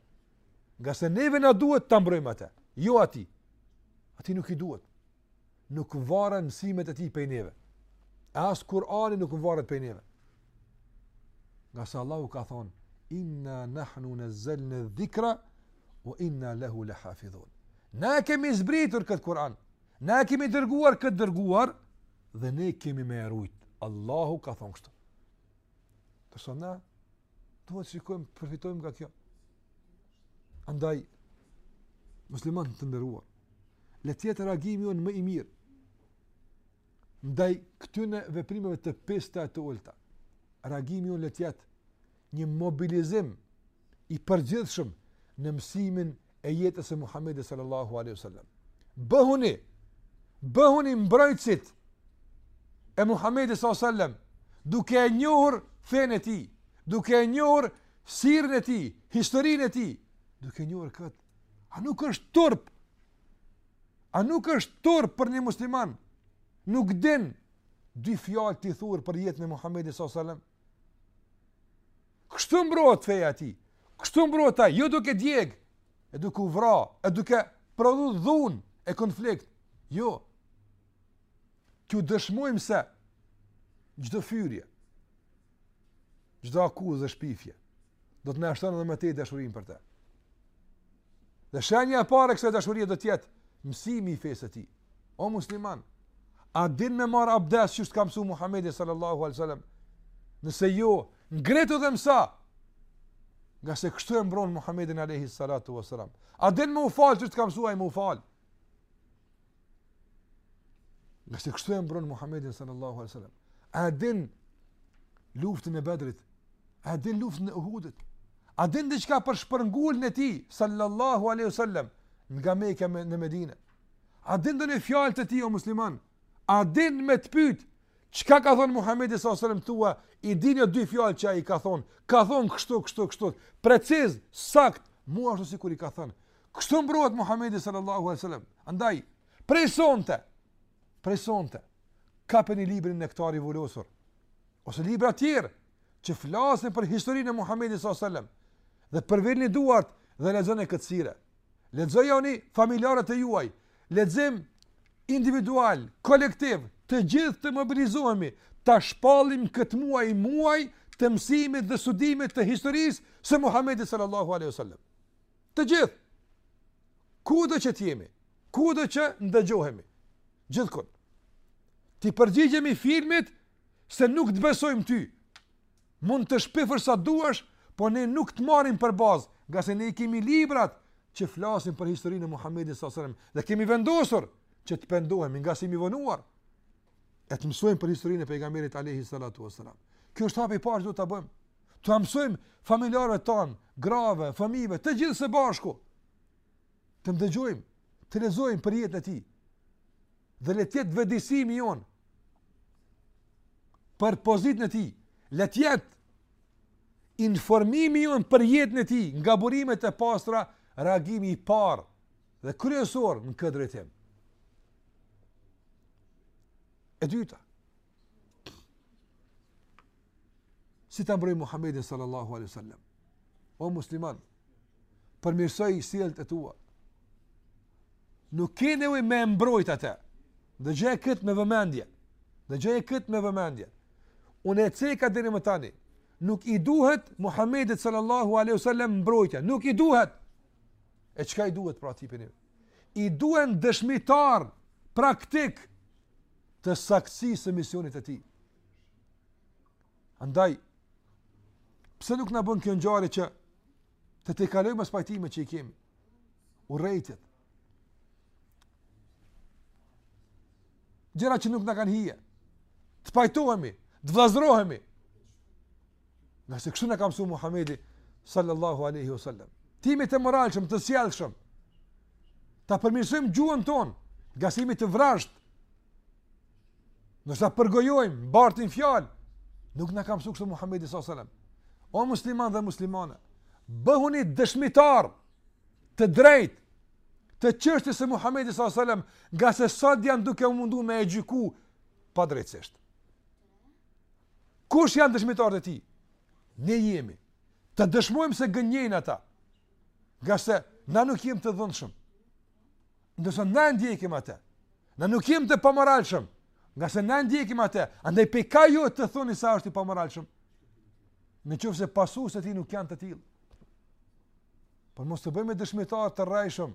Speaker 1: Ngase neve na duhet ta mbrojmë atë, jo atij. Atij nuk i duhet. nuk varen mësimet e tij prej neve. E as Kur'ani nuk varet prej neve. Ngase Allahu ka thonë, inna nahnu nazzalna dhikra wa inna lahu lahafizun. Na kemi zbritur këtë Kur'an. Na e kemi dërguar këtë dërguar dhe ne kemi me e rujt. Allahu ka thonë kështu. Kurse na, duhet shikojmë, përfitojmë nga kjo. Andaj, musliman të nderuar, le të jetë reagimi jonë më i mirë, ndaj këtyre veprimeve të pista e të ulta, reagimi jonë le të jetë një mobilizim i përgjithshëm në mësimin e jetës së Muhammedit sallallahu aleyhi sallam. Bëhuni, bëhuni mbrojtësit e Muhammedit sallallahu aleyhi sallam, duke e njohur fenë e tij, duke e njohur Sirën e tij, historinë e tij, duke njohur këtë. A nuk është turp? A nuk është turp për një musliman? Nuk din dy fjalë t'i thurë për jetën e Muhammedin sallallahu alaihi wasallam. Kështu mbrohet feja e tij. Kështu mbrohet ai, jo duke djeg, e duke u vra, e duke prodhu dhun e konflikt. Jo. Kjo dëshmojmë se çdo fyrje, Çdo akuzë dhe shpifje do të na e shton edhe më tej dashurinë për të. Dhe shenja e parë e kësaj dashurie do të jetë mësimi i fesë të tij. O musliman, a din me marr abdes qysh të ka mësu Muhamedi sallallahu alaihi wasallam? Nëse jo, ngritu edhe mëso. Ngase kështu e mbron Muhamedin alaihi salatu wasallam. A din me u fal qysh të ka mësu ai me u fal? Ngase kështu e mbron Muhammedin sallallahu alai sallam. A e din luftën e Bedrit? A e din luftën e Uhudit? A din diçka për shpërnguljen e tij sallallahu alai sallam nga Mekeja në Medine? A din ndonjë fjalë të tij o musliman? A din me të pyt çka ka thonë Muhammedi sallallahu alai sallam thua, i din një dy fjalë që ai ka thonë. Ka thonë kështu, kështu, kështu. Preciz, sakt, mu ashtu sikur i ka thonë. Kështu mbrohet Muhamedi sallallahu alaihi wasallam. Andaj prej sonte, prej sonte, kapeni librin Nektari i Vulosur, ose libra tjerë, që flasin për historinë e Muhamedi sallallahu alaihi wasallam, dhe përvilni duart dhe lexone këtë sire. Lexojuni familjarëve tuaj, lexim individual, kolektiv, të gjithë të mobilizohemi, ta shpallim këtë muaj muaj të mësimit dhe studimit të historisë së Muhamedit sallallahu alaihi wasallam. Të gjithë. Kudo që të jemi, kudo që ndëgjohemi, gjithkund. T'i përgjigjemi filmit se nuk të besojmë ty. Mund të shpifësh sa të duash, po ne nuk të marrim për bazë, ngase ne i kemi librat që flasin për historinë e Muhammedin s.a.s. Dhe kemi vendosur që të pendohemi ngase jemi vonuar, e të mësojmë për historinë e pejgamberit alejhi s.a.s. Kjo është hapi i parë që duhet ta bëjmë. T'ua mësojmë familjarëve tanë, grave, fëmijëve, të gjithë së bashku. Të ndëgjojmë, të lexojmë për jetën e tij. Dhe le të jetë vetëdijesimi jonë për pozitën e tij. Le të jetë informimi jonë për jetën e tij nga burimet e pastra reagimi i parë dhe kryesor në këtë drejtim. E dyta, Si ta mbroj Muhammedin sallallahu alaihi wasallam? O musliman, përmirësoj sjellët e tua. Nuk ke nevojë me mbrojt atë. Dëgjoje këtë me vëmendje. Dëgjoje këtë me vëmendje. Unë e ceka deri më tani. Nuk i duhet Muhammedit sallallahu alaihi wasallam mbrojtja. Nuk i duhet. E çka i duhet pra tipin? I duhen dëshmitarë praktikë të saktësisë së misionit të tij. Andaj pse nuk na bon kjo ngjarje që të t'i kalojmë mospajtimet që i kemi? Urrejtjet. Gjëra që nuk na kanë hije. Të pajtohemi, të vllazërohemi. Ngase kështu na ka msu Muhammedi sallallahu aleyhi o sallam. T'jemi të moralshëm, të sjellshëm, ta përmirësojmë gjuhën tonë, ngase jemi të vrazhdë, ndërsa përgojojmë, bartim fjalë, nuk na ka msu kështu Muhammedi sallallahu aleyhi o sallam. O muslimanë dhe muslimane, bëhuni dëshmitarë të drejtë të çështjes së Muhammedi s.a.s. ngase sot janë duke u mundu me e gjyku padrejtësisht. Kush janë dëshmitarët e tij? Ne jemi. Ta dëshmojmë se gënjejnë ata. Ngase na nuk jemi të dhunshëm. Ndërsa na e ndjekim atë. Na nuk jemi të pamoralshëm. Ngase na e ndjekim atë, andaj pse ka ju të thoni se është i pamoralshëm. Në qoftë se pasuesit e tij nuk janë të tillë. Por mos të bëhemi dëshmitarë të rrejshëm,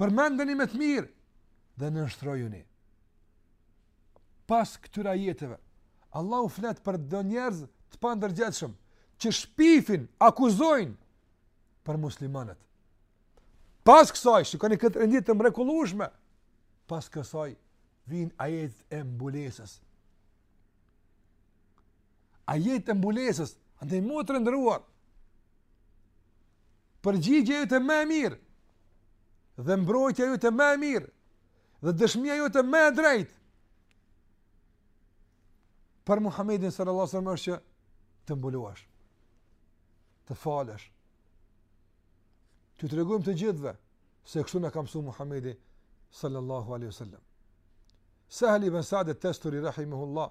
Speaker 1: përmendeni me të mirë dhe nënshtrojuni. Pas këtyre ajeteve, Allahu flet për do njerëz të pandërgjegjshëm, që shpifin, akuzojnë për muslimanët. Pas kësaj, shikoni këtë renditje të mrekullueshme, pas kësaj, vijnë ajetet e mbulesës. Ajetet e mbulesës, andaj motër e nderuar. Përgjigjja jote më e mirë, dhe mbrojtja jote më e mirë, dhe dëshmia jote më e drejtë, për Muhammedin sallallahu aleyhi sallam që të mbulohesh, të falesh, t'ju tregojmë të gjithëve, se kështu na ka msu Muhammedi sallallahu aleyhi sallam. Sehl ibn Sad et-Testuri, rahimehullah,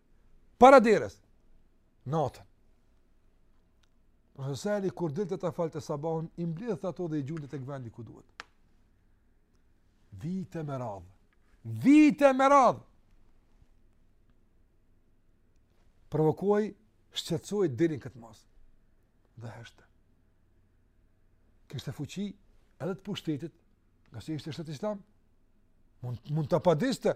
Speaker 1: Para derës, natën. Po Sehli, kur dilte ta falte sabahun, i mblidhte ato dhe i gjunte tek vendi ku duhet. Vite me radhë. Vite me radhë. Provokoi, shqetësoi deri n'këtë masë. Dhe heshte. Kishte fuqi edhe të pushtetit, ngase ishte shtet islam, mund, mund ta padiste,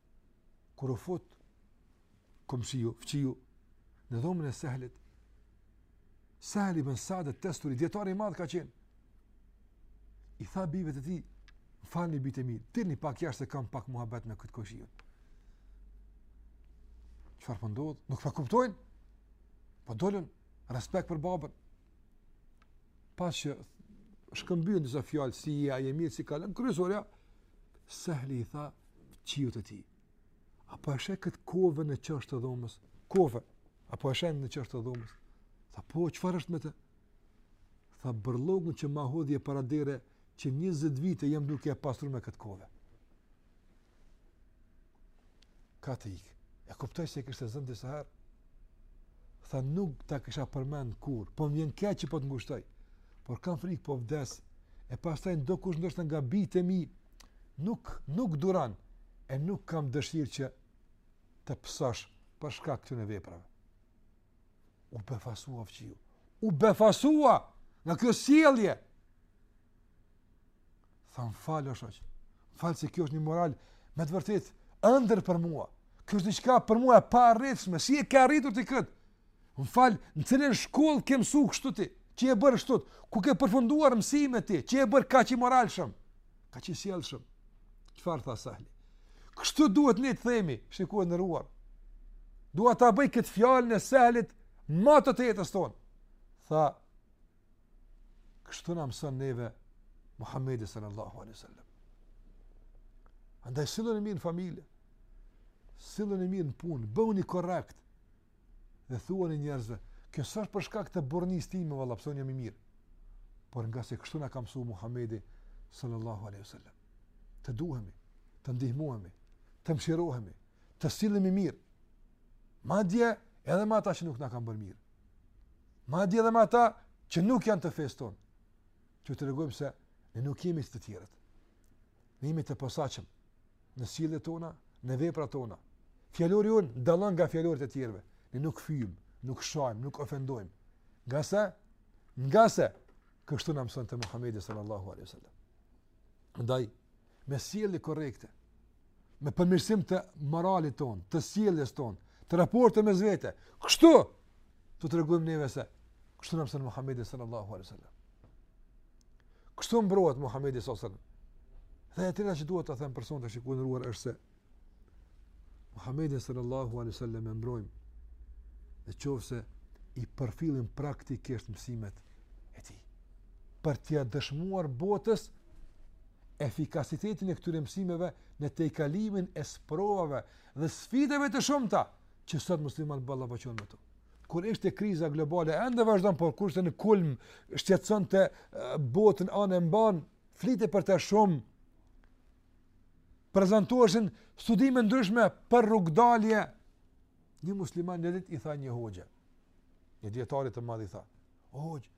Speaker 1: kur u fut komshiu, fqinji, në dhomën e sehlit, sehli bin Sad et-Tusteri, dijetar i madh ka qenë, i tha bijve të tij, falni bijtë e mi, dilni pak jashtë se kam pak muhabet me këtë komshiun. Çfarë po ndodh? Nuk po kuptojnë. Po dolën, respekt për babën, pasi që shkëmbyen disa fjalë si je a je mirë si kalon kryesorja Sehli i tha fqinjit të tij a po e sheh kët kovë në qosht të dhomës kovë a po e sheh në qosht të dhomës tha po çfarë është me të tha bërllogun që ma hodhe para dere që 20 vite jam duke e pastru me kët kovë Ka të pikë. E kuptoj se kishte zënë disa herë. Tha nuk ta kisha përmend kurrë, po më vjen keq që po të ngushtoj. Por kam frikë po vdes. E pastaj dokush ndoshta nga bijtë e mi nuk nuk duron e nuk kam dëshirë që të pësosh për shkak këtyre veprave. U befasua fqinji. U befasua nga kjo sjellje. Tha më falë o hoxhë, më falë se kjo është një moral me të vërtetë ëndërr për mua. Kjo është diçka për mua e paarritshme, si e ke arritur ti këtë? Më falë, në cilën shkollë ke mësu kështu ti, që je bërë kështu, ku ke përfunduar mësimet ti, që je bërë kaq i moralshëm, kaq i sjellshëm. Çfarë tha Sehli? Kështu duhet ne të themi, shikues i nderuar. Dua ta bëj këtë fjalën e Sehlit moto të jetës tonë. Tha, Kështu na mëson neve Muhamedi sallallahu alaihi wasallam. Andaj silluni mirë në familje, silluni mirë në punë, bëhuni korrekt. Dhe thuani njerëzve, kjo s'është për shkak të burrnis time valla pse unë jam i mirë. Por ngase kështu na ka mësuar Muhamedi sallallahu alaihi wasallam. Të duhemi, të ndihmohemi, të mëshirohemi, të sillemi mirë. Madje edhe me ata që nuk na kanë bërë mirë. madje edhe me ata që nuk janë të fesë tonë, që t'u tregojmë se ne nuk jemi si të tjerët. Ne jemi të posaçëm në sjelljet tona, në veprat tona. Fjalori jonë dallon nga fjalorët e tjerëve. Ne nuk fyjmë, nuk shajmë, nuk ofendojmë. Ngase, ngase kështu na mësonte Muhammedi sallallahu alaihi wasallam. Ndaj, me sjellje korrekte, me përmirësim të moralit tonë, të sjelljes tonë, të raportit mes vete. Kështu do t'u tregojmë neve se kështu na mëson Muhamedi sallallahu alaihi wasallam. Kështu mbrohet Muhamedi sallallahu alaihi wasallam. Dhe e tjera që duhet ta them për sonte shikues i nderuar është se Muhammedin sallallahu alaihi wasallam e mbrojmë në qoftë se i përfillim praktikisht mësimet e tij. Për t'ia dëshmuar botës efikasitetin e këtyre mësimeve në tejkalimin e sprovave dhe sfidave të shumta që sot muslimanët ballafaqohen me to. Kur ishte kriza globale ende vazhdon por kur ishte në kulm shqetësonte botën anembanë flitej për të shumë prezantueshin studime të ndryshme për rrugdalje. Një musliman një ditë i tha një hoxhe, një dijetari të madh i tha: "O hoxhë,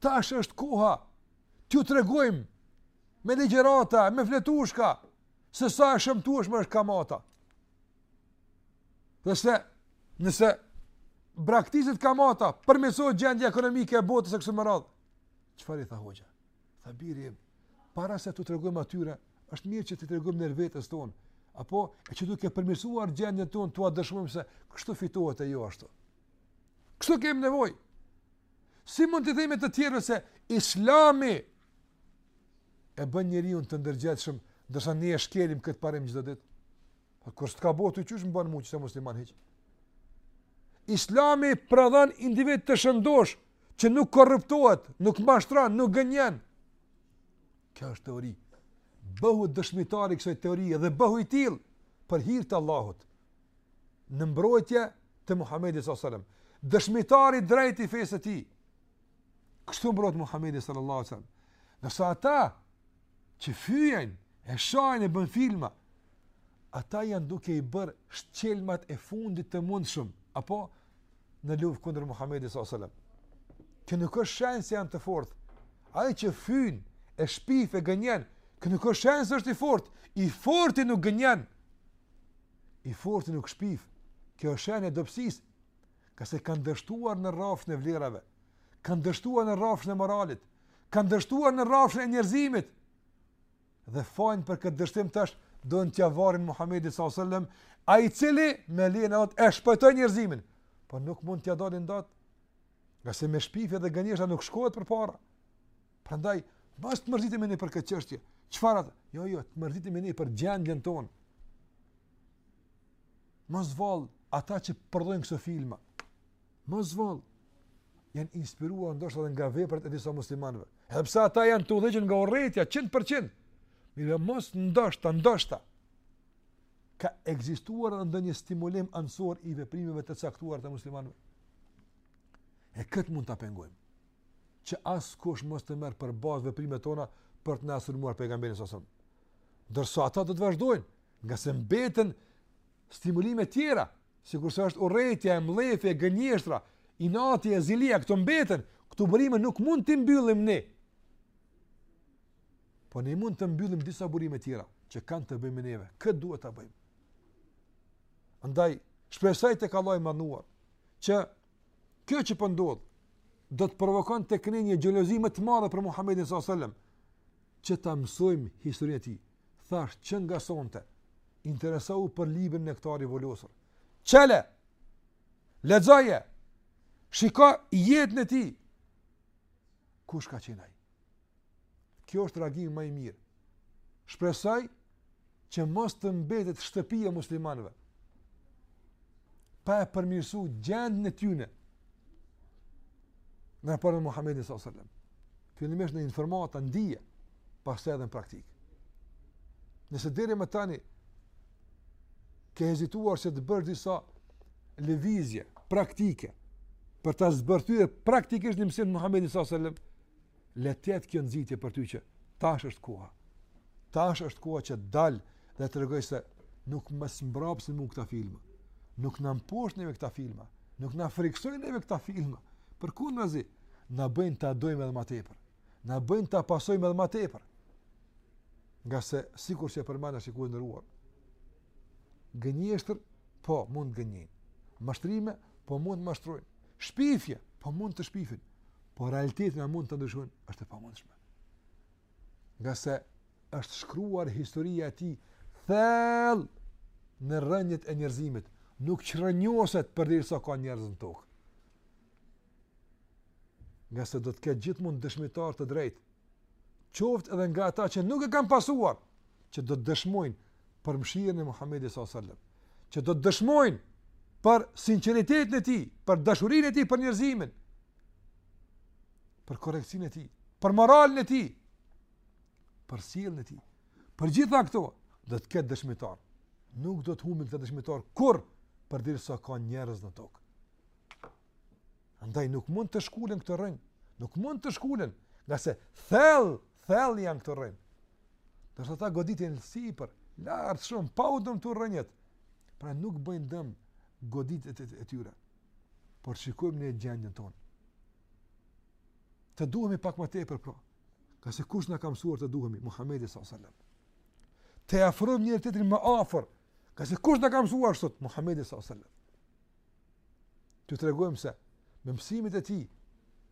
Speaker 1: tash është koha t'ju tregojmë me ligjërata, me fletushka se sa e shëmtueshme është kamata." Dhe se nëse braktiset kamata, përmirësohet gjendja ekonomike e botës e kështu me radhë. Çfarë i tha hoxha? Tha biri im, para se t'u tregojmë atyre, është mirë që t'i tregojmë ne vetes tonë, apo e që duke përmirësuar gjendjen tonë, t'ua dëshmojmë se kështu fitohet e jo ashtu. Kështu kemë nevojë. Si mund t'u themi të tjerëve se islami e bën njeriun të ndërgjegjshëm, ndërsa ne e shkelim këtë parim çdo ditë. Po, kur s'ka bo të qysh më banë mu që se musliman heqë. Islami prodhon individ të shëndosh, që nuk korruptohet, nuk mashtron, nuk gënjen. Kjo është teori. Bëhu dëshmitar i kësaj teorie dhe bëhu i tillë për hir të Allahut. Në mbrojtje të Muhamedit sallallahu alajhi wasallam. Dëshmitar i drejtë i fesë së tij. Kështu mbrohet Muhamedi sallallahu alajhi wasallam. Ndërsa ata që fyejnë e shajnë e bëjnë filma, ata janë duke i bërë shqelmat e fundit të mundshëm, apo në luftë kundër Muhamedit sallallahu alajhi wasallam. Kjo nuk është shenjë se janë të fortë. Ai që fyen e shpif e gënjen, kjo nuk është shenjë se është i fortë. I forti nuk gënjen. I forti nuk shpif. Kjo është shenjë e dobësisë. Ngase kanë dështuar në rrafshin e vlerave, kanë dështuar në rrafshin e moralit, kanë dështuar në rrafshin e njerëzimit. Dhe fajin për këtë dështim tash duan t'ia varin Muhamedit sallallahu alajhi wasallam, ai i cili me lejen e Allahut e shpëtoi njerëzimin, por nuk mund t'ia dalin dot. Ngase me shpifje dhe gënjeshtra nuk shkohet përpara. Prandaj mos të mërzitemi ne për këtë çështje. Çfarë atë? Jo, jo, të mërzitemi ne për gjendjen tonë. Mos vallë ata që prodhojnë këso filma. Mos vallë janë inspiruar ndoshta edhe nga veprat e disa muslimanëve. Edhe pse ata janë të udhëhequr nga urrejtja 100%. Mirëpo mos ndoshta, ndoshta ka ekzistuar edhe ndonjë stimulim anësor i veprimeve të caktuara të muslimanëve. E këtë mund ta pengojmë. Që askush mos të merr për bazë veprimet tona për të na sulmuar pejgamberin sa sa. Ndërsa ata do të vazhdojnë, Ngase mbeten stimulime tjera, sikurse është urrejtja, e mllefi, e gënjeshtra, inati, e zilia, këto mbeten, këto burime nuk mund t'i mbyllim ne. Po ne mund t'i mbyllim disa burime tjera, që kanë të bëjnë me neve. Këtë duhet ta bëjmë. Andaj, shpresoj vëlla i nderuar, që kjo që po ndodh, do të provokon tek ne një gjelozi më të madhe për Muhammedin s.a.s. që ta mësojmë historinë e tij. Thashë që nga sonte, interesohu për librin Nektari i Vulosur. Çele! Lexoje! Shiko jetën e tij! Kush ka qenë ai? Ky është reagimi më i mirë. Shpresoj që mos të mbetet shtëpi e muslimanëve. pa e përmirësu gjendjen e tyne në raport me Muhammedin s.a.s. Fillimisht në informata, në dije, pastaj edhe në praktikë. Nëse deri më tani, ke hezituar që të bësh disa lëvizje, praktike, për ta zbërthyer praktikisht mësimin e Muhammedit s.a.s. Le të jetë kjo nxitje për ty që tash është koha. Tash është koha që dal Dhe tregoj se nuk më zmbrapsin mu këta filma. Nuk na mposhtin neve këta filma. Nuk na frikësojnë neve këta filma. Përkundrazi, na bëjnë ta dojmë edhe ma tepër. Na bëjnë ta pasojmë edhe ma tepër. Ngase, sikur që e përmenda, shoku i nderuar. Gënjeshtër, po mund të gënjejnë. Mashtrime, po mund të mashtrojnë. Shpifje, po mund të shpifin. Po realitetin a mund ta ndryshojnë, është e pamundshme. Ngase është shkruar historia e tij thellë në rrënjët e njerëzimit, nuk çrrënjoset përderisa ka njerëz në tokë. Ngase do të ketë gjithmonë dëshmitarë të drejtë, qoftë edhe nga ata që nuk e kanë pasuar, që do të dëshmojnë për mshirën e Muhammedit s.a.s. Që do të dëshmojnë për sinqeritetin e tij, për dashurinë e tij për njerëzimin, për korrektësinë e tij, për moralin e tij, për sjelljen e tij. Për gjitha këto, do të ketë dëshmitarë. Nuk do të humbin këta dëshmitarë kurrë, përderisa ka njerëz në tokë. Andaj nuk mund të shkulen këto rrënjë, nuk mund të shkulen, ngase thellë, thellë janë këto rrënjë. Do ta goditin sipër, lart shumë, pa u dëmtu rrënjët, pra nuk bëjnë dëm goditjet e tyre. Por të shikojmë ne gjendjen tonë. Të duhemi pak më tepër pra. Ka se kështu na ka mësuar të duhemi Muhamedi sallallahu alaihi wasallam. Të afrojmë njëri tjetrin më afër. Ka se kështu na ka mësuar sot Muhamedi sallallahu alaihi wasallam. Të tregojmë se me mësimet e tij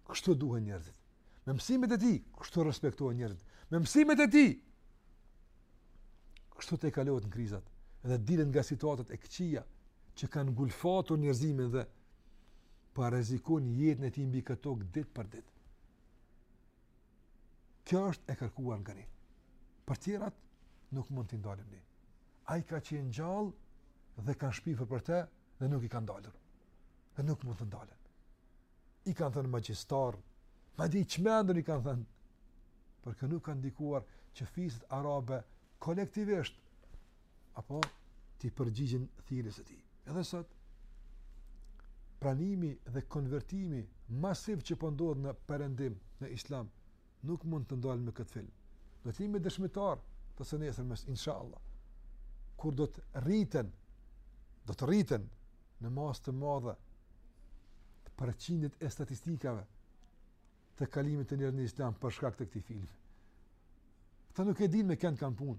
Speaker 1: kështu duhen njerëzit. Me mësimet e tij kështu respektohen njerëzit. Me mësimet e tij kështu tejkalohen krizat dhe dilet nga situatat e këqija që kanë ngulfatur njerëzimin dhe po e rrezikojnë jetën e tij mbi këtë tokë ditë për ditë. Kjo është e kërkuar nga ne. Për tjerat nuk mund t'i ndalim ne. Ai ka qenë gjallë dhe kanë shpifur për të dhe nuk i ka ndalur. Dhe nuk mund të ndalen. I kanë thënë magjistar, madje i çmendur i kanë thënë. Por këto nuk kanë ndikuar që fiset arabe kolektivisht apo t'i përgjigjen thirrjes së tij. Edhe sot pranimi dhe konvertimi masiv që po ndodh në perëndim në islam nuk mund të ndalet me këtë film. Do të jemi dëshmitarë të së nesërmes inshallah. Kur do të rriten do të rriten në masë të madhe përqindjet e statistikave të kalimit të njerëzve në islam për shkak të këtij filmi. Këta nuk e dinë me kënd kanë punë,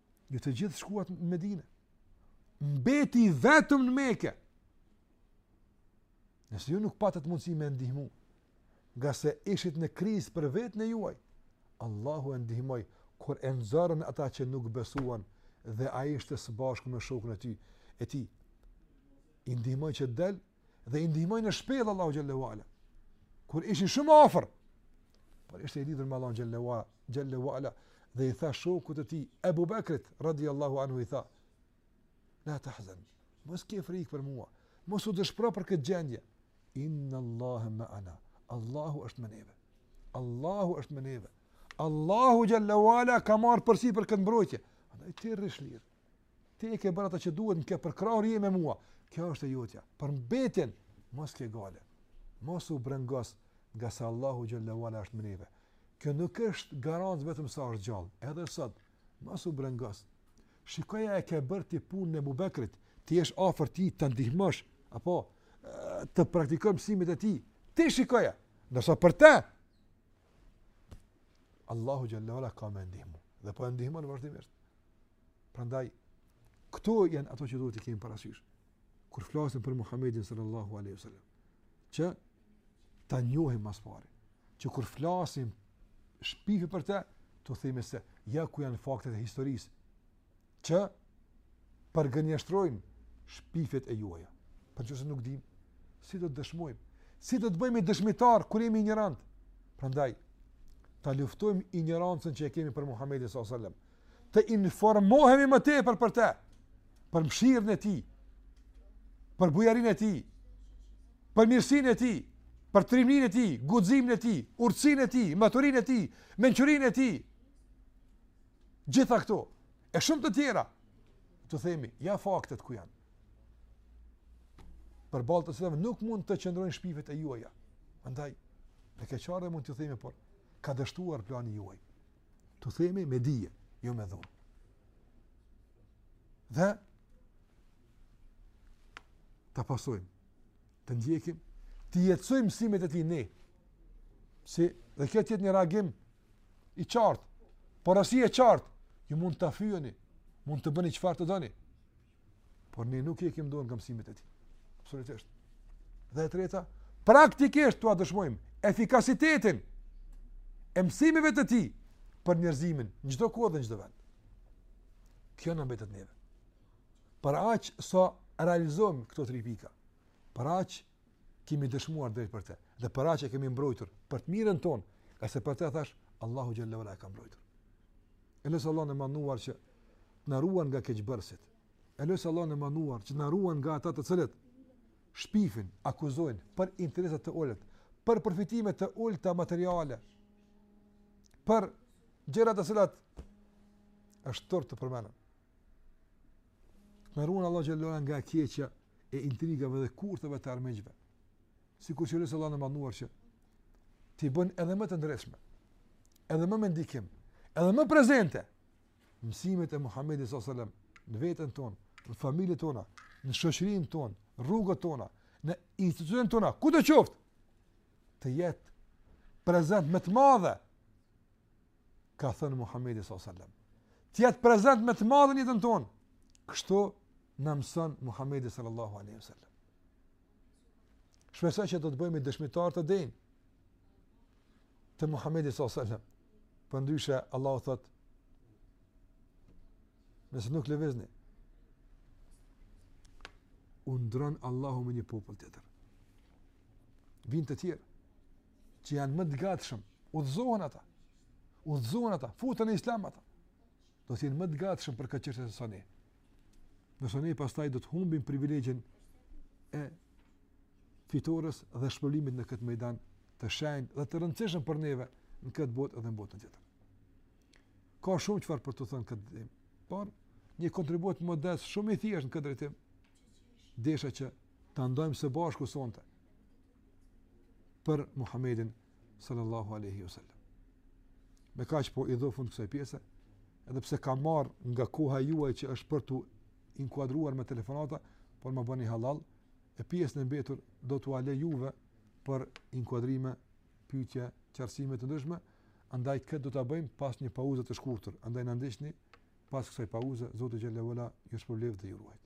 Speaker 1: Ju të gjithë shkuat në Medine. Mbeti vetëm në Mekë. Nëse ju nuk patët mundësi me e ndihmu, ngase ishit në krizë për veten e juaj, Allahu e ndihmoi, kur e nxorën ata që nuk besuan, dhe ai ishte së bashku me shokun e ty, e tij, i ndihmoi që del, dhe i ndihmoi në shpellë Allahu xhelle ue ala. Kur ishin shumë afër, por ishte i lidhur me Allahun xhelle ue ala dhe i tha shokut të tij Abu Bakrit radhiyallahu anhu i tha: "La tahzan, mos ke frikë për mua, mos u dëshpëro për këtë gjendje. Inna Allaha ma'ana. Allahu është me neve. Allahu është me neve. Allahu xhelle ue ala ka marrë përsipër këtë mbrojtje. Andaj ti rri shlirë. Ti e ke bërë atë që duhet, më ke përkrahur je me mua. Kjo është e jotja. Për mbrojtjen mos ke gajle. Mos u brengos, ngase Allahu xhelle ue ala është me neve. Kjo nuk është garancë vetëm sa është gjallë. Edhe sot mos u brengos. Shiko a e ke bërë ti punën e Ebu Bekrit, ti je afër tij ta ndihmosh apo t'i praktikosh mësimet e tij. Ti shikoje, ndërsa për të Allahu xhelle ue ala ka me e ndihmu dhe po e ndihmon vazhdimisht. Prandaj këto janë ato që duhet të kemi parasysh kur flasim për Muhamedin sallallahu alaihi wasallam. Që ta njohim më së pari, që kur flasin shpifje për të, t'u themi se ja ku janë faktet e historisë që përgënjeshtrojnë shpifjet e juaja. Po qe se nuk dim, si do të dëshmojmë? Si do të bëhemi dëshmitarë kur jemi injorantë? Prandaj, ta luftojmë injorancën që e kemi për Muhamedin sallallahu alaihi wasallam. të informohemi më tepër për të, për mëshirën e tij, për bujarinë e tij, për mirësinë e tij, për trimninë e tij, guximin e tij, urtësinë e tij, maturinë e tij, mençurinë e tij. Gjitha këto e shumë të tjera. T'u themi, ja faktet ku janë. Përballë tyre, nuk mund të qëndrojnë shpifjet e juaja. Andaj, në keqarë dhe mund t'u themi, por, ka dështuar plani juaj. T'u themi me dije, jo me dhunë. Dhe ta pasojmë, t'i ndjekim, t'i jetësojmë mësimet e tij ne. Si, dhe kjo të jetë një reagim i qartë, porosi e qartë, ju mund ta fyeni, mund të bëni çfarë të doni, Por ne nuk heqim dorë nga mësimet e tij. Absolutisht. Dhe e treta, praktikisht t'ua dëshmojmë efikasitetin e mësimeve të tij për njerëzimin në çdo kohë dhe në çdo vend. Kjo na mbetet neve. Për aq sa i realizojmë këto tri pika, për aq kemi dëshmuar drejtë për të. Dhe për aq e kemi mbrojtur për të mirën tonë, ngase për të thashë Allahu xhele ue ala e ka mbrojtur. E lus Allahun e madhëruar që të na ruan nga keqbërësit. E lus Allahun e madhëruar që të na ruan nga ata të cilët shpifin, akuzojnë për interesa të ulët, për përfitime të ulëta materiale. Për gjëra të cilat është turp të përmenden. Të na ruan Allahu xhele ue ala nga e keqja e intrigave dhe kurtheve të armiqve. Sikur që e lus Allahun e madhëruar që t'i bën edhe më të ndritshme, edhe më me ndikim, edhe më prezente, mësimet e Muhammedit s.a.s. në veten tonë, në familjet tona, në shoqërinë tonë, rrugët tona, në institucionet tona, kudo qoftë, të jetë prezent me të madhe, ka thënë Muhamedi sallallahu alaihi wasallam. Të jetë prezent me të madhe në jetën tonë. Kështu na mëson Muhamedi sallallahu alaihi wasallam. Shpresoj që do të bëhemi dëshmitarë të denjë të Muhamedit sallallahu alaihi wasallam. Përndryshe Allahu thotë Nëse nuk lëvizni u ndërron Allahu me një popull tjetër Vijnë të tjerë që janë më të gatshëm, udhëzohen ata. Udhëzohen ata, futen në islam ata. Do të jenë më të gatshëm për këtë çështje se sa ne. Nëse ne pastaj do të humbim privilegjin e fitores dhe shpëtimit në këtë mejdan të shenjtë dhe të rëndësishëm për neve në këtë botë edhe në botën tjetër. Ka shumë çfarë për të thënë këtë temë. Por një kontribut modest shumë i thjeshtë në këtë drejtim. Desha që ta ndajmë së bashku sonte. për Muhammedin sallallahu alaihi wasallam. Me kaq po i jap fund kësaj pjese, edhe pse kam marrë nga koha juaj që është për të inkuadruar me telefonata, por më bëni hallall, e pjesën e mbetur do t'ua lë juve për inkuadrime, pyetje, sqarime të ndryshme, andaj këtë do ta bëjmë pas një pauze të shkurtër, andaj na ndiqni pas kësaj pauze, Zoti xhel-le ue ala, ju shpërbleftë dhe ju
Speaker 2: ruajtë.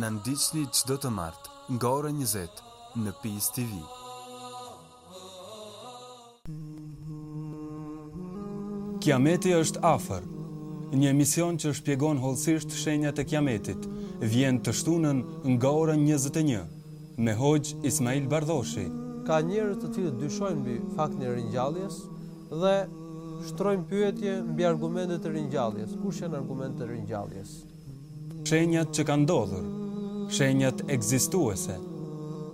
Speaker 2: Na ndiqni çdo të martë nga ora 20 në Peace TV. Kiameti është afër. Një emision që shpjegon hollësisht shenjat e Kiametit, vjen të shtunën nga ora 21 me Hoxhë Ismail Bardhoshi.
Speaker 3: Ka njerëz të cilët dyshojnë mbi faktin e ringjalljes dhe shtrojnë pyetje mbi argumentet e ringjalljes. Kush janë argumentet e ringjalljes?
Speaker 2: Shenjat që kanë ndodhur, shenjat ekzistuese,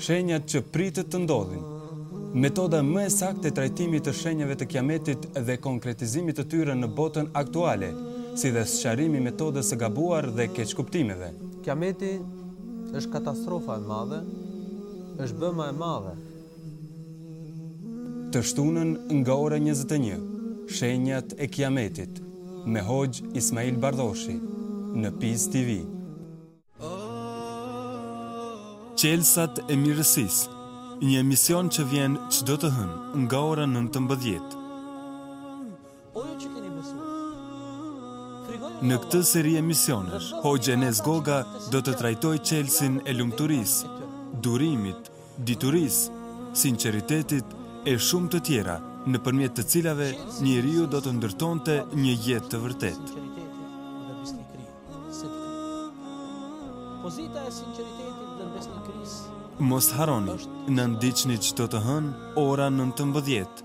Speaker 2: shenjat që pritet të ndodhin, metoda më e saktë e trajtimit të shenjave të Kiametit dhe konkretizimit të tyre në botën aktuale, si dhe sqarimi i metodës së gabuar dhe keqkuptimeve.
Speaker 3: Kiameti është katastrofa e madhe, është bëma e madhe.
Speaker 2: Të shtunën nga ora njëzet e një, Shenjat e Kiametit me Hoxhë Ismail Bardhoshi në Peace TV. Çelësat e Mirësisë, një emision që vjen çdo të hënë nga ora nëntëmbëdhjetë. Në këtë seri emisionesh, Hoxhë Enes Goga do të trajtojë çelësin e lumturisë, durimit, diturisë, sinqeritetit e shumë të tjera nëpërmjet të cilave njeriu do të ndërtonte një jetë të vërtetë. Mos harroni, na ndiqni çdo të hënë, ora nëntëmbëdhjetë,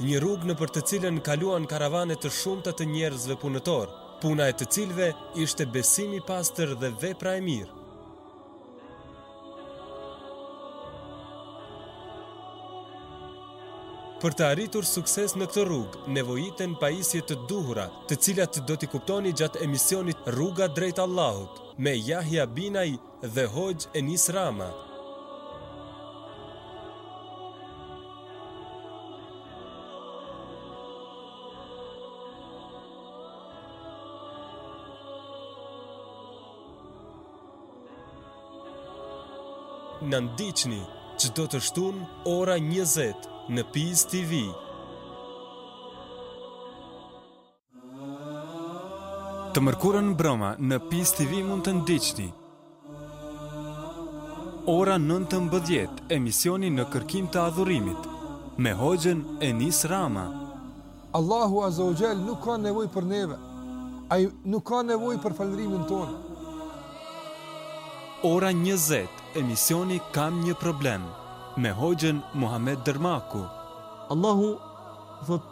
Speaker 2: Një rrugë nëpër të cilën kaluan karavane të shumta të njerëzve punëtorë, puna e të cilëve ishte besimi i pastër dhe vepra e mirë. Për të arritur sukses në këtë rrugë, nevojiten pajisje të duhura, të cilat do t'i kuptoni gjatë emisionit Rruga drejt Allahut me Jahja Binaj dhe Hoxhë Enis Rama. Na ndiqni çdo të shtunë ora 20 në Peace TV. Të mërkurën mbrëma në Peace TV mund të ndiqni Ora 19:00 emisioni në kërkim të adhurimit me hoxhën Enis Rama.
Speaker 1: Allahu Azze ue Xhel nuk ka nevojë për neve. Ai nuk ka nevojë për falënderimin tonë.
Speaker 2: Ora 20 emisioni Kam një problem me hoxhën Muhamed Dërmaku.
Speaker 4: Allahu
Speaker 1: thotë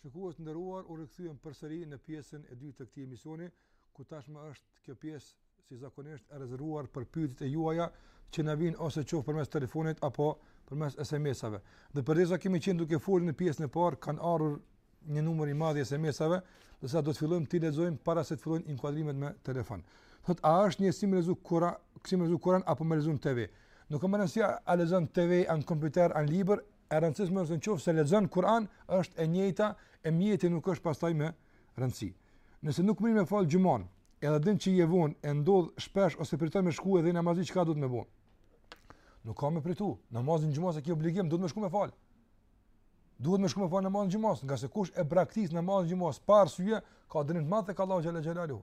Speaker 1: Shikues të nderuar, u rikthyem përsëri në pjesën e dytë të këtij emisioni, ku tashmë është kjo pjesë si zakonisht e rezervuar për pyetjet e juaja që na vijnë ose qoftë përmes telefonit apo përmes SMS-ave. Dhe përderisa kemi qenë duke folur në pjesën e parë, kanë ardhur një numër i madh SMS-ave, disa do të fillojmë t'i lexojmë para se të fillojnë inkuadrimet me telefon. Thotë a është njësi me lexu Kur'an, si me lexu Kur'an apo me lexu n'TV? Nuk është me rëndësi a lexon n'TV, a n'kompjuter, a n'libër, e rëndësishme është në qoftë se lexon Kur'an, është e njëjta, e mjeti nuk është pastaj me rëndësi. Nëse nuk mbërrin me fal xhumanë, edhe din që je vonë, e ndodh shpesh ose priton me shku edhe namazi çka duhet me bo. Nuk ka me pritu. Namazin e xhumasë e ke obligim, duhet me shku me fal. Duhet me shku me fal namazin e xhumasë, ngase kush e braktis namazin e xhumasë pa arsye, ka dënim të madh tek Allahu xhele xhelaluhu.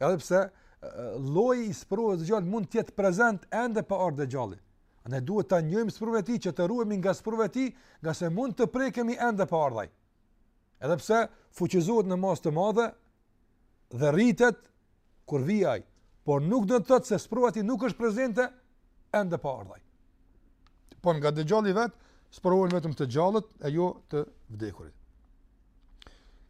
Speaker 1: Edhe pse lloji i sprovës së Dexhallit mund të jetë prezent ende pa ardhur Dexhalli. Ne duhet ta njohim sprovën e tij që të ruhemi nga sprova e tij, ngase mund të prekemi ende pa ardhur. Edhe pse fuqizohet në masë të madhe dhe rritet kur vjen ai, por nuk do të thotë se sprova e tij nuk është prezente ende pa ardh ai. Po nga Dexhalli vetë, sprovohen vetëm të gjallët e jo të vdekurit.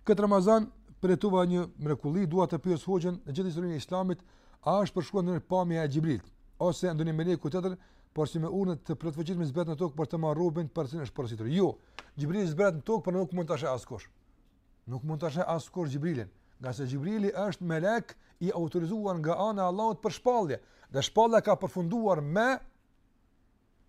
Speaker 1: Këtë Ramazan, përjetova një mrekulli, dua ta pyes hoxhën në gjithë historinë e islamit, a është përshkruar ndonjëherë pamja e Xhibrilit, ose ndonjë meleku tjetër, por si me urdhër të plotfuqishmit me zbret në tokë për të marrë robin për të shpërblyer. Jo, Xhibrili zbret në tokë por nuk mund ta sheh askush Nuk mund ta sheh askush Gjibrilin, ngase Gjibrili është melek i autorizuar nga ana e Allahut për shpallje, dhe shpallja ka përfunduar me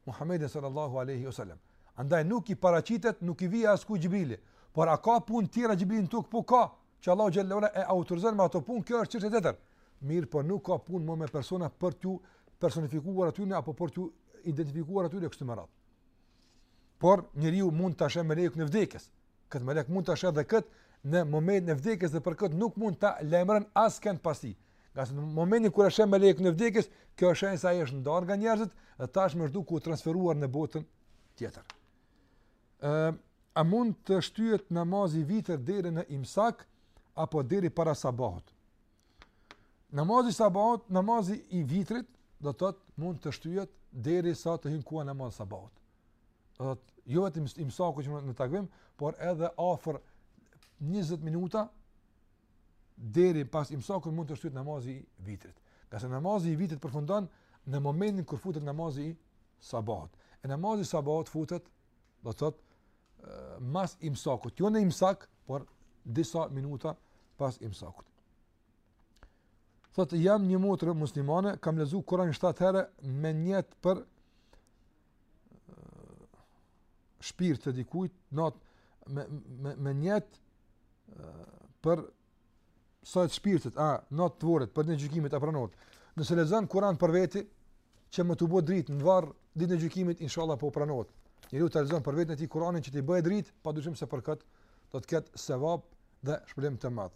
Speaker 1: Muhammedin sallallahu aleyhi o sallam. Andaj nuk i paraqitet, nuk i vjen askujt Gjibrili, por a ka pun tjera Gjibrili në tokë, po ka, që Allahu xhel-le e autorizon me ato pun, kjo është çështje tjetër. Mirëpo nuk ka pun më me persona për t'ju personifikuar atyre, apo për t'ju identifikuar atyre kështu me radhë. Por njeriu mund ta sheh melekun e vdekjes, Këtë melek mund ta sheh edhe këtë në momentin e vdekjes dhe për këtë nuk mund ta lajmëron askënd pasi. Ngase në momentin kur e sheh melekun e vdekjes, kjo është se ai është ndarë nga njerëzit dhe tashmë duke u transferuar në botën tjetër. E, a mund të shtyhet namazi vitër deri në imsak apo deri para sabahut? Namazi sabahut, namazi i vitrit, do të thotë mund të shtyhet derisa të hyn koha e namazit sabahut. do të jo vetëm imsaku që në takvim, por edhe afër 20 minuta deri pas imsakut mund të shtyhet namazi i vitrit. Ngase namazi i vitrit përfundon në momentin kur futet namazi i sabahut. E namazi i sabahut futet, do të thotë, mas imsakut, jo në imsak, por disa minuta pas imsakut. Thotë, jam një motër muslimane, kam lezu Kur'an 7 herë me nijet për shpirt të dikujt, thotë me me me nijet për dritë të shpirtit, a dritë të vorrit për ditë të gjykimit a pranohet. Nëse lexon Kur'an për veti, që me t'u bo dritë në varr ditën e gjykimit, inshallah po pranohet. Njeriu të lexon për veten e tij Kur'anin që t'i bëjë dritë, padyshim se për këtë do të ketë sevap dhe shpërblim të madh.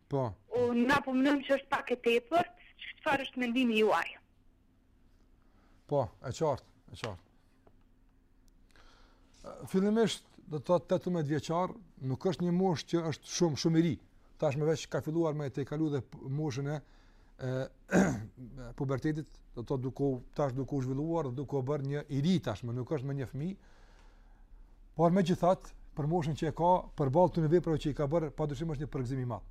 Speaker 1: Po.
Speaker 5: Ne
Speaker 1: po
Speaker 5: mendojmë që është pak e tepërt, çfarë është mendimi juaj?
Speaker 1: Po, e qartë, e qartë. Fillimisht do të thotë 18 vjeçar, nuk është një moshë që është shumë shumë i ri. Tashmë veç ka filluar me e tejkalu edhe moshën e e pubertetit, do të thotë duke tash duke u zhvilluar dhe duke u bërë një i ri tashmë, nuk është më një fëmijë. Por megjithatë, për moshën që e ka, për ballë të veprave që i ka bërë, padyshim është një përgzim i madh.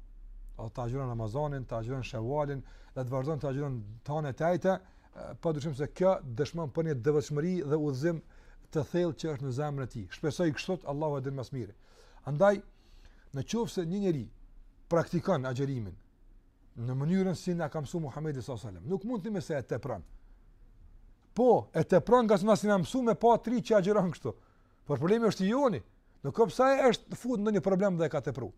Speaker 1: Ta agjëron Ramazanin, ta agjëron Shevalin, dhe të vazhdon të agjëron të hëne e të enjte, padyshim se kjo dëshmon për një devotshmëri dhe udhëzim të thellë që është në zemrën e tij. Shpresoj kështu, Allahu e din më së miri. Andaj, në qoftë se një njeri praktikon agjërimin, në mënyrën si na ka mësuar Muhamedi sallallahu alajhi wasallam. Nuk mund të themi se e tepron. Po, e tepron ngase s'jena mësu me pa të ri që agjëron kështu. Por problemi është i joni. Nuk kuptohet se ai është fut në ndonjë problem dhe e ka tepru.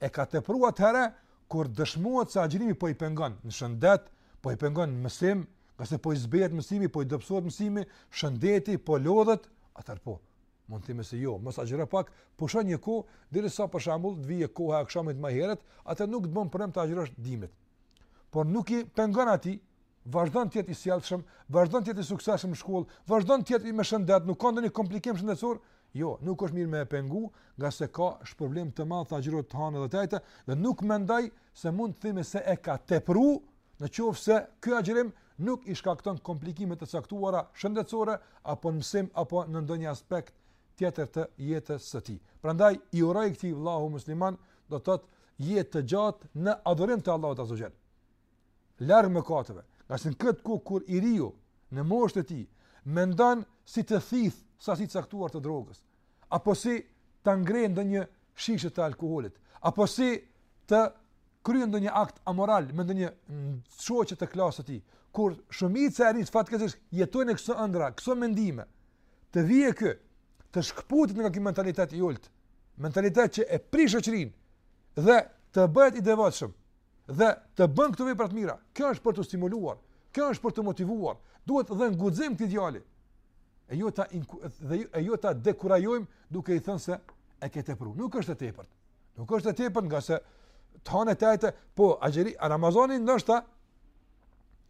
Speaker 1: E ka tepru atëherë, kur dëshmohet se agjërimi po i pengon në shëndet, po i pengon në mësim, nëse po i zbehet mësimi, po i dobsohet mësimi, shëndeti, po lodhet, atër po. Mund të themi se jo, mos agjëro pak, pusho një kohë deri sa për shembull të vijë koha e akşamit më herët, atë nuk të bën problem të agjërosh dimit. Por nuk i pengon atij, vazhdon të jetë i sjellshëm, vazhdon të jetë i suksesshëm në shkollë, vazhdon të jetë i me shëndet, nuk ka ndonjë komplikim shëndetësor. Jo, nuk është mirë me e pengu, nga se ka shpërblim të madh të agjërohet të hanë dhe të ajta, dhe nuk mendoj se mund të themi se e ka tepru, në qofë se kjo agjërim nuk i shkakton komplikime të caktuara shëndetësore apo në mësim apo në ndonjë aspekt tjetër të jetës së tij. Prandaj i uroj këtij vllau musliman do të thotë jetë të gjatë në adhurim të Allahut Azze ue Xhel. Larg mëkateve. Ngase në këtë kohë kur i riu në moshë të tij mendon si të thithë sasi të caktuar të drogës. apo si ta ngrejë ndonjë shishe të alkoolit, apo si të kryen ndonjë akt amoral me ndonjë shoqe të klasës së tij. Kur shumica e rinisë fatkeqësisht jetojnë këso ëndrra, këso mendime, të vijë ky, të shkëputet nga ky mentalitet i ulët, mentalitet që e prish shoqërinë dhe të bëhet i devotshëm, dhe të bëjë këto vepra të mira, kjo është për t'u stimuluar, kjo është për t'u motivuar. Duhet dhënë guxim këtij djali. E jo ta dhe e jo ta dekurajojmë duke i thënë se e ke tepru. Nuk është e tepërt. Nuk është e tepërt ngase t'hanë t'ejte, po agjërimi Ramazani ndoshta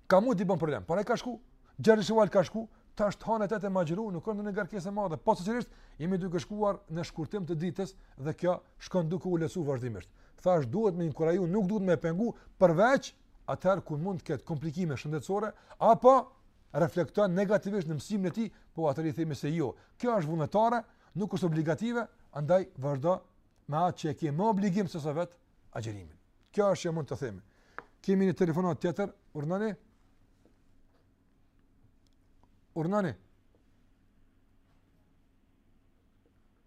Speaker 1: ka mund të ban problem, por ai ka shku. Gjeri Shevval ka shku, tash t'hanë t'ejte me agjëru, nuk ka ndonjë ngarkesë të madhe. Po sigurisht jemi duke shkuar në shkurtim të ditës dhe kjo shkon duke u lehtësu vazhdimisht. Thashë duhet me inkuraju, nuk duhet me e pengu, përveç atëherë kur mund të ketë komplikime shëndetësore, apo reflekton negativisht në mësimin e tij, po atëherë i themi se jo. Kjo është vullnetare, nuk është obligative, andaj vazhdo me atë që e ke më obligim se sa vet agjerimin. Kjo është që mund të themi. Kemi një telefonatë tjetër, urdhnoni? Urdhnoni?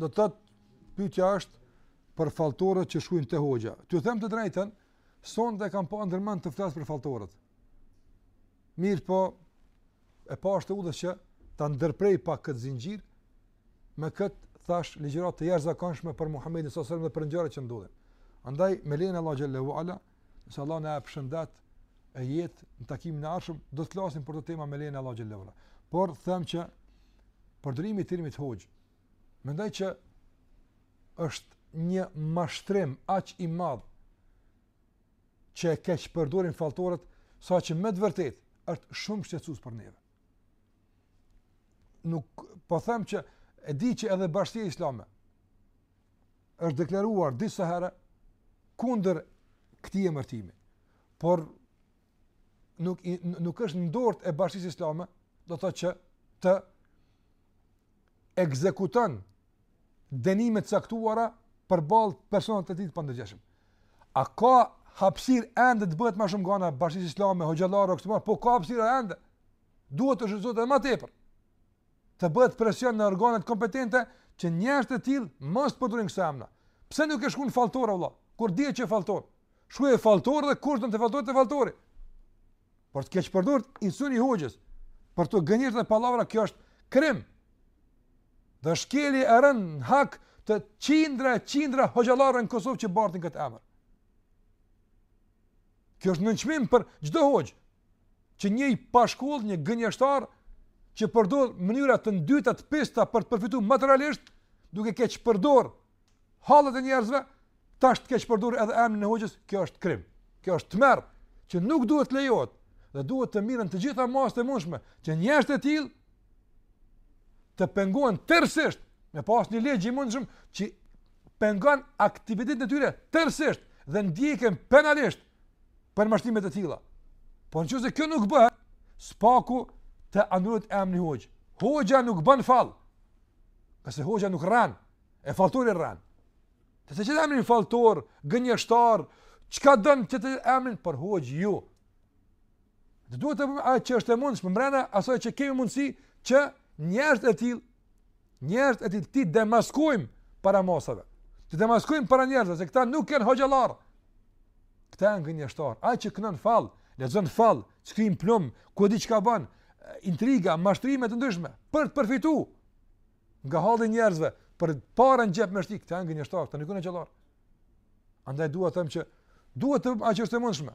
Speaker 1: Do të thotë pyetja është për falltorët që shkojnë te hoxha. T'ju them të drejtën, sonte kam pas ndërmend të flas për falltorët. Mirëpo, e pashë të udhës që ta ndërprej pak këtë zinxhir, me këtë thashë ligjëratë të jashtëzakonshme për Muhammedin s.a.s. dhe për ngjarjet që ndodhin. Andaj, me lejen e Allahut Xhel-le ue Ala, Nëse Allah na jep shëndet e jetë në takimin e ardhshëm, do të flasim për këto tema me lejen e Allahut Xhel-le ue Ala. Por, them që përdorimi i termit hoxhë, mendoj që është një mashtrim aq i madhë që e keqpërdorin falltorët, saqë me të vërtetë është shumë shqetësues për neve. Nuk, po them që e di që edhe bashkësia islame, është deklaruar disa herë kundër këtij emërtimi. Por nuk nuk është në dorë të bashkësisë islame, do të thotë që të ekzekuton dënimet e caktuara përballë personave të tillë të pandërgjegjshëm. A ka hapësirë ende të bëhet më shumë nga ana e bashkësisë islame, hoxhallarë, ose, po ka hapësirë ende. Duhet të shfrytëzohet edhe më tepër. të bëhet presion në organet kompetente që njerëz të tillë mos të përdorin këto emra. Pse nuk e shkruan falltor vëlla? Kur dihet që je falltor. Shkruaje falltor dhe kush do te falltori, te falltori. Por të keqpërdor emrin e hoxhës. Për gënjeshtra dhe pallavra kjo është krim. Dhe shkelje e rëndë në hak të qindra e qindra hoxhallarë në Kosovë që bartin këtë emër. Kjo është nënçmim për çdo hoxhë, që një i pashkollë, një gënjeshtar që përdor mënyra të ndyta të pista për të përfituar materialisht, duke keqpërdor hallet e njerëzve, tash të keqpërdor edhe emrin e hoxhës, kjo është krim. Kjo është tmerr që nuk duhet të lejohet dhe duhet të merren të gjitha masat e mundshme që njerëz të tillë të pengohen tërësisht me pas një ligj i mundshëm që pengon aktivitetin e tyre tërësisht dhe ndjeken penalisht për mashtrime të tilla. Po nëse kjo nuk bëhet, së paku të ndërrohet emni hoxhë. Hoxha nuk bën fall. Ngase hoxha nuk rren, e falltori rren. Le të ketë emrin falltor, gënjeshtar, çka don, qite emrin, por hoxhë jo. Dhe duhet të bëjmë atë që është e mundshme mrena asaj që kemi mundësi që njerëz të tillë, njerëz të tillë t'i demaskojmë para masave. T'i demaskojmë para njerëzve se këta nuk janë hoxhallar. Këta janë gënjeshtar. Ai që knon fall, lexon fall, shkrim plum, ku ta di çka bën, intriga, mashtrime të ndryshme për të përfituar nga halli i njerëzve për pare n'xhep me shti, këta janë gënjeshtar, këta nuk janë hoxhallar. Andaj dua të them që duhet të bëjmë atë që është e mundshme.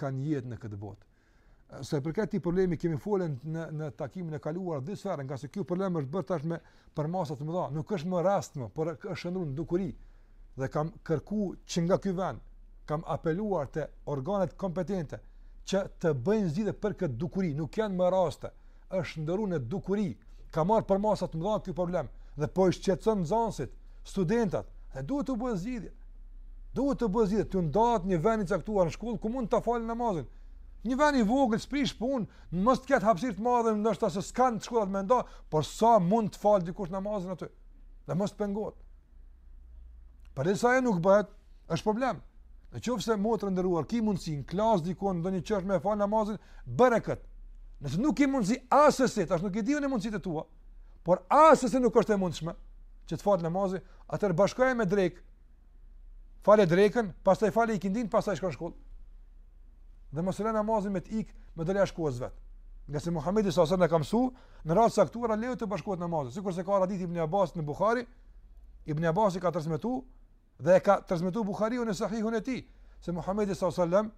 Speaker 1: kanë jetë në këtë botë. Sa i përket këtij problemi kemi folur edhe në takimin e kaluar disa herë, ngase ky problem ka marrë tashmë përmasa të mëdha, nuk është më rast më, por është shndërruar në dukuri dhe kam kërku që nga ky vend, kam apeluar te organet kompetente që të bëjnë zgjidhje për këtë dukuri, nuk janë më raste. është shndërruar në dukuri, ka marrë përmasa të mëdha ky problem dhe po i shqetëson nxënësit, studentat, dhe duhet të bëhet zgjidhje. Duhet të bëhet zgjidhje, të ndahet një vend i caktuar në shkollë ku mund ta falë namazin. Një vend i vogël s'prish punë, mos të ketë hapësirë të madhe, ndoshta se s'kanë shkollat me nda, por sa mund të falë dikush namazin aty. Dhe mos të pengohet. Për sa ajo nuk bëhet, është problem. Në qoftë se motra nderuar, ki mundësi në klasë dikon, ndonjë qoshe me fal namazin, bëre këtë. Nëse nuk ki mundësi assesi, se unë nuk i di mundësit e tua, por assesi nuk është e mundshme, që ta falësh namazin, atëherë bashkoje me drekë, fale drekën, pastaj fale ikindinë, pastaj shkon n'shkollë. Dhe mos e le namazin me të ikë, me dalë ai kohës vet. Ngase Muhamedi sallallahu alajhi wasallam na ka msu, Në raste të caktuara lejohet të bashkohet namazi, sikurse ka hadithi Ibn Abbasit në Buhari, Ibn Abbasi ka transmetuar dhe e ka transmetuar Buhariu në Sahihun e tij se Muhamedi sallallahu alajhi wasallam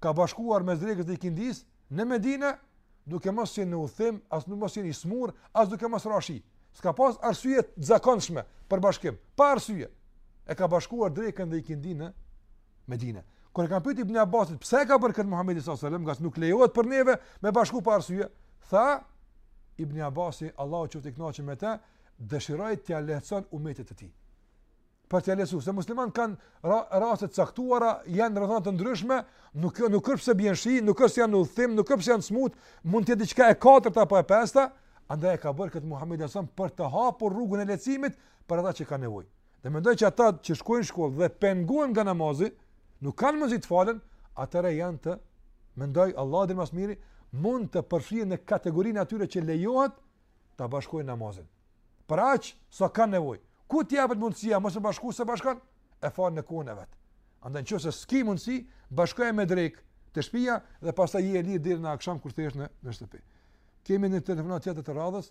Speaker 1: ka bashkuar mes drekës dhe ikindis në Medinë, duke mos qenë në udhim, as duke mos qenë i smur, as duke mos ra shi. S'ka pas arsye të zakonshme për bashkim, pa arsye. E ka bashkuar drekën dhe ikindin në Medine. Kur e kanë pyetur Ibn Abbasin, pse e ka bërë këtë Muhamedi sallallahu alajhi wasallam, ngase nuk lejohet për neve me bashku pa arsye. Tha Ibn Abbasi, Allahu qoftë i kënaqur me të, dëshiroi t'ia lehtësojë umetit të tij. Për t'ia lehtësuar, se muslimanët kanë ra, raste të caktuara, janë rrethana të ndryshme, nuk jo nuk është pse bën shi, nuk është pse janë n'udhtim, nuk është pse janë smut, mund të jetë diçka e katërt apo e pestë, andaj e ka bërë këtë Muhamedi sallallahu alajhi wasallam për të hapur rrugën e lehtësimit për ata që kanë nevojë. Dhe mendoj që ata që shkojnë në shkollë dhe pengohen nga namazi, nuk kanë mundësi të falen, atëherë janë të mendoj Allahu e di më së miri mund të përfshihen në kategorinë atyre që lejohet ta bashkojnë namazin. Për aq sa kanë nevojë. Kur t'i jepet mundësia mos e bashku s'e bashkon e fal në kohën e vet. Andaj nëse s'ki mundësi, bashkoje me drek te shtëpia dhe pastaj je e lirë deri në aksham kur kthehesh në në shtëpi. Kemi një telefonat tjetër të radhës.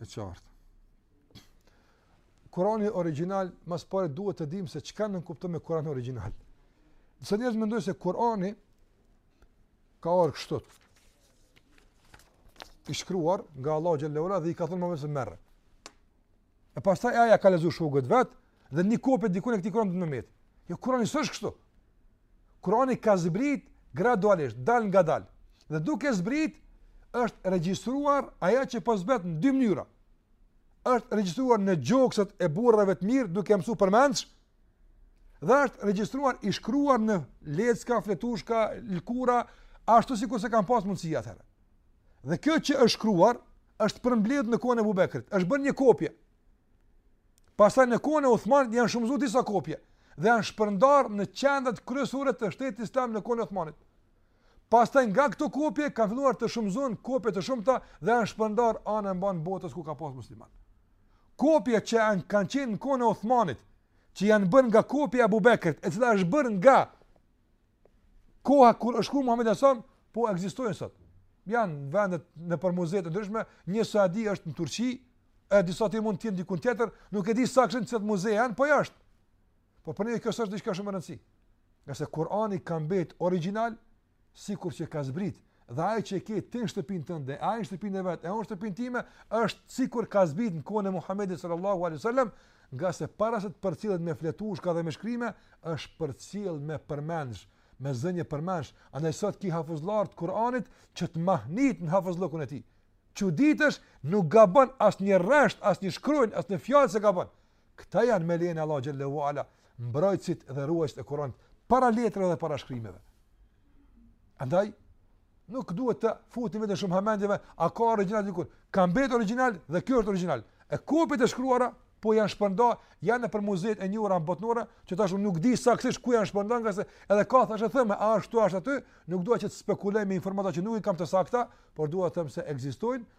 Speaker 6: E
Speaker 1: qartë. Kurani origjinal, më së pari duhet të dim se çka nënkuptojmë me Kuran origjinal. Disa njerëz mendojnë se Kurani ka ardh kështu, i shkruar nga Allahu xhele shanuhu dhe i ka thënë Muhamed merre. E pastaj ai ja ka lexu shokëve t'vet dhe një kopje dikun e këtij Kurani të me metë. Jo, Kurani s'është kështu. Kurani ka zbrit gradualisht, dal nga dal. Dhe duke zbrit, është regjistruar ajo që po zbret në dy mënyra. është regjistruar në gjokset e burrave të mirë, duke mësu përmendsh, dhe është regjistruar i shkruar në lecka, fletushka, lkura, ashtu sikurse kanë pas mundësi atëherë. Dhe kjo që është shkruar, është përmbledh në kohën e Ebu Bekrit, është bërë një kopje, Pastaj në kohën e Uthmanit janë shumëzu disa kopje dhe janë shpërndarë në qendrat kryesore të shtetit islam në kohën e Uthmanit. Pastaj nga këto kopje kanë filluar të shumëzohen kopje të shumta dhe janë shpërndarë anembanë botës ku ka pas musliman. Kopjet që janë kanë qenë në kohën e Uthmanit, që janë bërë nga kopja e Abu Bekrit, e cila është bërë nga Koha kur është kur Muhamedi a.s. po ekzistojnë sot. Janë vendet nëpër muze të ndryshme, një Saudi është në Turqi, e di sakt, mund të jenë diku tjetër, nuk e di saktësisht cilat muze janë, po ja është. Po për ne kjo është diçka shumë e rëndësishme. Ngase Kurani ka mbet origjinal, sikur që ka zbrit, dhe ai që e ke ti në shtëpinë tënde, ai në shtëpinë e vet, e unë në shtëpinë time, është sikur ka zbrit në kohën e Muhamedit sallallahu alaihi wasallam, ngase para se të përcillet me fletushka dhe me shkrime, është përcjell me përmendsh, me zënie përmendsh, andaj sot ki hafëzllarë të Kur'anit që të mahnit në hafëzllëkun e tij. Çuditesh nuk gabon asnjë rresht, asnjë shkronjë, asnjë fjalë s'e gabon. Këta janë me lejen e Allahut xhel-le ue ala, mbrojtësit dhe ruajtësit e Kur'anit para letrave dhe para shkrimeve. Andaj, nuk duhet ta futim veten shumë hamendjeve, a ka origjinal dikund. Ka mbet origjinal dhe kjo është origjinal. E kopjet e shkruara, po janë shpërnda, janë nëpër muzetë e njohura botërore, që tash unë nuk di saktësisht ku janë shpërnda, ngase edhe ka thashetheme, a është këtu, a është aty, nuk dua që të spekuloj me informata që nuk i kam të sakta, por dua të them se ekzistojnë,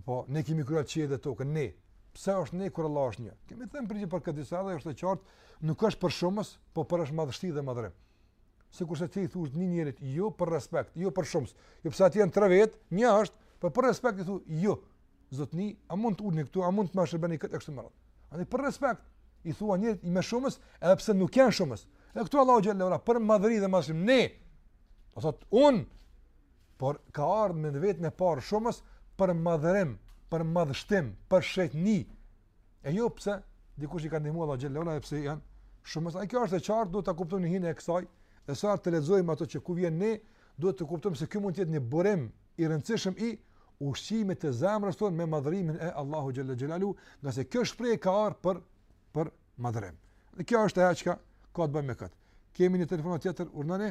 Speaker 1: Apo ne kemi krijuar qiellin dhe tokën, ne. Pse është ne kur Allah është një? Kemi thënë përgjigje për këtë disa herë është e qartë, nuk është për shumës, por është madhështi dhe madhërim. Sikurse ti i thush një njerit ju për respekt, jo për shumës, jo pse aty janë tre vetë, një është, porpo për respekt i thush, ju, zotni, a mund të uleni këtu, a mund të ma shërbeni këtë, e kështu me radhë. Për respekt, i thua njerit në shumës, edhe pse nuk janë shumës. Dhe këtu Allahu xhel-le, për madhërim dhe madhështim, ne, do thotë unë, por ka ardhur me vetën e parë shumës për madhërim, për madhështim, për shenjtëri. E jo pse dikush i ka ndihmuar Allahut xhel-le ue ala, pse janë shumës. Andaj kjo është e qartë, duhet ta kuptojmë hinë e kësaj. E sa të lexojmë ajetet ku vjen ne, duhet të kuptojmë se ky mund të jetë një burim i rëndësishëm i ushqimit të zemrës tonë me madhërimin e Allahut xhel-le xhelaluhu, ngase kjo shprehje ka ardhur për për madhërim. Dhe kjo është ajo që ka të bëjë me këtë. Kemi një telefonatë tjetër,
Speaker 7: urdhnoni?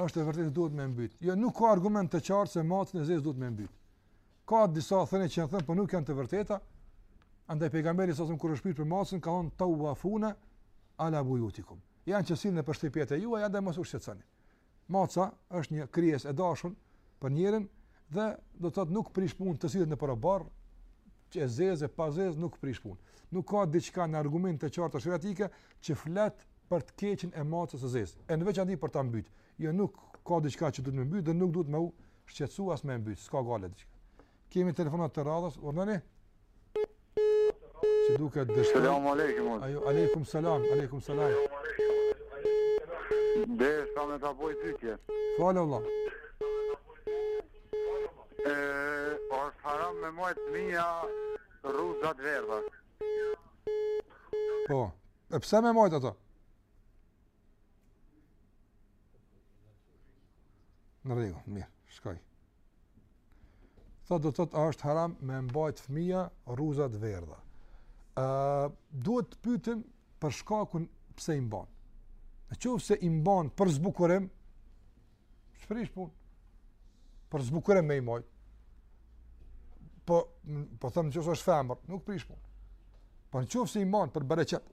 Speaker 7: Është e
Speaker 1: vërtetë duhet me mbyt. Jo nuk ka argument të qartë se macën e zezë duhet me mbyt. Ka disa thënie që janë thënë, por nuk janë të vërteta. Andaj pejgamberi a.s. kur është pyt për macën ka thënë tawafuna ala buyutikum. Janë që sillen për shtëpitë e juaja dhe mos u shqetësoni. Maca është një krijesë e dashur për njeriun dhe do të thotë nuk prish punë të sillet nëpër oborr, qoftë e zezë e pa zezë nuk prish punë. Nuk ka diçka, një argument të qartë sheriatik që flet për të keqen e macës së zezë, e në veçanti për ta mbyt. Jo nuk ka diçka që duhet me mbyt dhe nuk duhet me u shqetësu as me mbyt, s'ka gajle diçka. Kemi telefonatë të radhës, urdhnoni. Si duke të dështoj...
Speaker 6: Selam aleikum.
Speaker 1: Alo, aleikum selam, aleikum
Speaker 6: selam. Deshta me ta bo ni pytje.
Speaker 1: Falë, Allah.
Speaker 6: A është haram me majt minja rruza t'verdha.
Speaker 1: Po. E pse me mbajt ato? Në rregull, mirë, shkoj. Do të thotë a është haram me mbajt fëmija rruza të verdha. Ë uh, duhet të pyetem për shkakun pse i mban. Në qoftë se i mban për zbukurim, S'prish punë. Për zbukurim me i majt. Po, po them nëse është femër, nuk prish punë. Po në qoftë se i man për bereqet,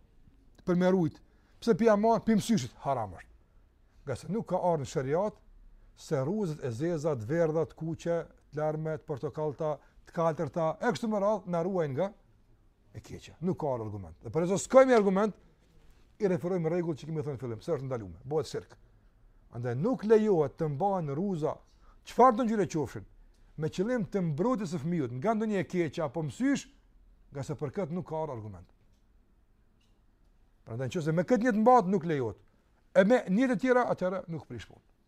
Speaker 1: për me rujt, pse p'e man, pi msyshit, haram është. Ngase nuk ka ardh në sheriat, se rruzat e zeza, të verdha, të kuqe, të larme, të portokallta, të kaltërta, e kështu me radhë, na ruajnë nga e keqja. Nuk ka ardh argument. Dhe përderisa s'kemi argument, i referohemi rregullit që kemi thënë n'fillim, se është e ndalume, bëhet shirk. Andaj nuk lejohet të mbahen rruza, çfarëdo ngjyre qofshin, me qëllim të mbrojtjes së fëmijës nga ndonjë e keqe apo mësysh, ngase për këtë nuk ka ardh argument. Prandaj në qoftë se me këtë njet mbahet nuk lejohet. E me njete tjera atëherë nuk prish punë.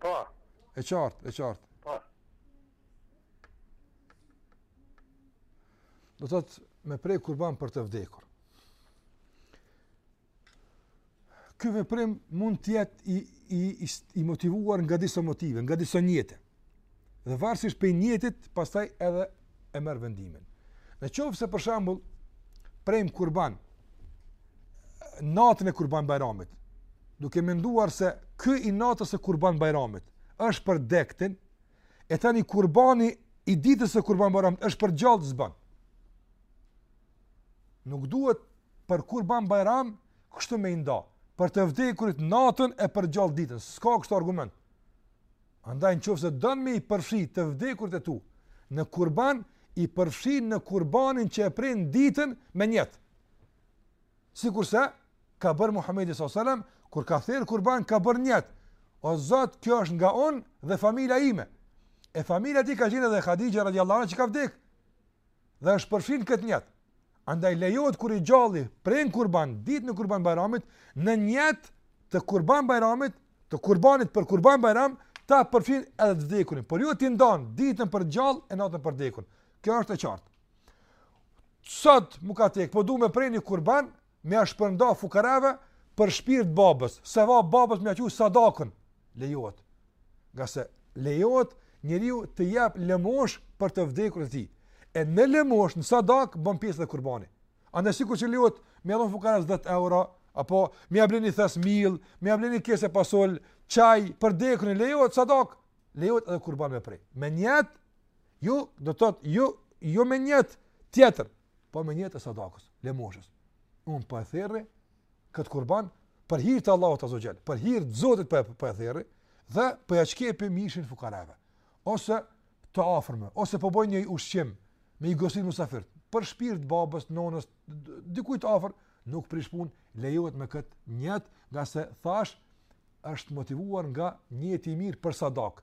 Speaker 1: Po. E qartë, e qartë.
Speaker 6: Po.
Speaker 1: Do të thotë me pre kurban për të vdekur. Ky veprim mund të jetë i, i, i, i motivuar nga disa motive, nga disa njete. Dhe varësisht prej njetit, pastaj edhe e merr vendimin. Në qoftë se për shembull, prejmë kurban, natën e kurban bajramit, duke menduar se ky i natës së kurban bajramit, është për të dektit, e tani kurbani i ditës së kurban bajramit, është për të gjallët, s'ban. Nuk duhet për kurban bajram, kështu me i nda, për të vdekurit natën e për të gjallë ditën, s'ka kështu argument. Andaj në qoftë se don me i përfshi të vdekurit e tu në kurban, i përfshin në kurbanin që e pren ditën me njet. Sikurse ka bërë Muhamedi sallallahu alajhi wasallam kur ka ther kurban ka bërë njet. O Zot, kjo është nga unë dhe familja ime. E familja e tij ka qenë edhe Hadija radhiyallahu anha që ka vdek. dhe është përfshi n'këtë njet. Andaj lejohet kur i gjalli pren kurban ditën e kurban bajramit në njet të kurban bajramit të kurbanit për kurban bajram ta përfshijë edhe të vdekurin, por jo t'i ndajë ditën për të gjallë e natën për të dekun. Kjo është e qartë. Sot më ka tek, po du me pre ni kurban, me ja shpërnda fukareve për shpirt t'babës, sevap babës me ja çu sadakën, lejohet. Ngase lejohet njeriu të japë lëmosh për të vdekurit e tij. E në lëmosh, në sadak, bën pjesë edhe kurbani. Andaj sikur që lejohet me ja dhënë fukareve 10 euro, apo me ja ble ni thes miell, me ja ble ni kese pasul, çaj, për të dekunin lejohet sadak, lejohet edhe kurban me pre. Me njet, jo, do të thotë, jo, jo me njet tjetër, po me njet të sadakës, lëmoshës. Unë po e therri këtë kurban për hirë të Allahut azze ve xhel, për hirë të Zotit po e therri, dhe po ja çkepi mishin fukarave, ose të afrme, ose po boj një ushqim me i gostit musafirt, për shpirt babës, nonës, dikujt të afërm, nuk prish punë, lejohet me këtë njet, ngase thash është motivuar nga njeti i mirë për sadakë,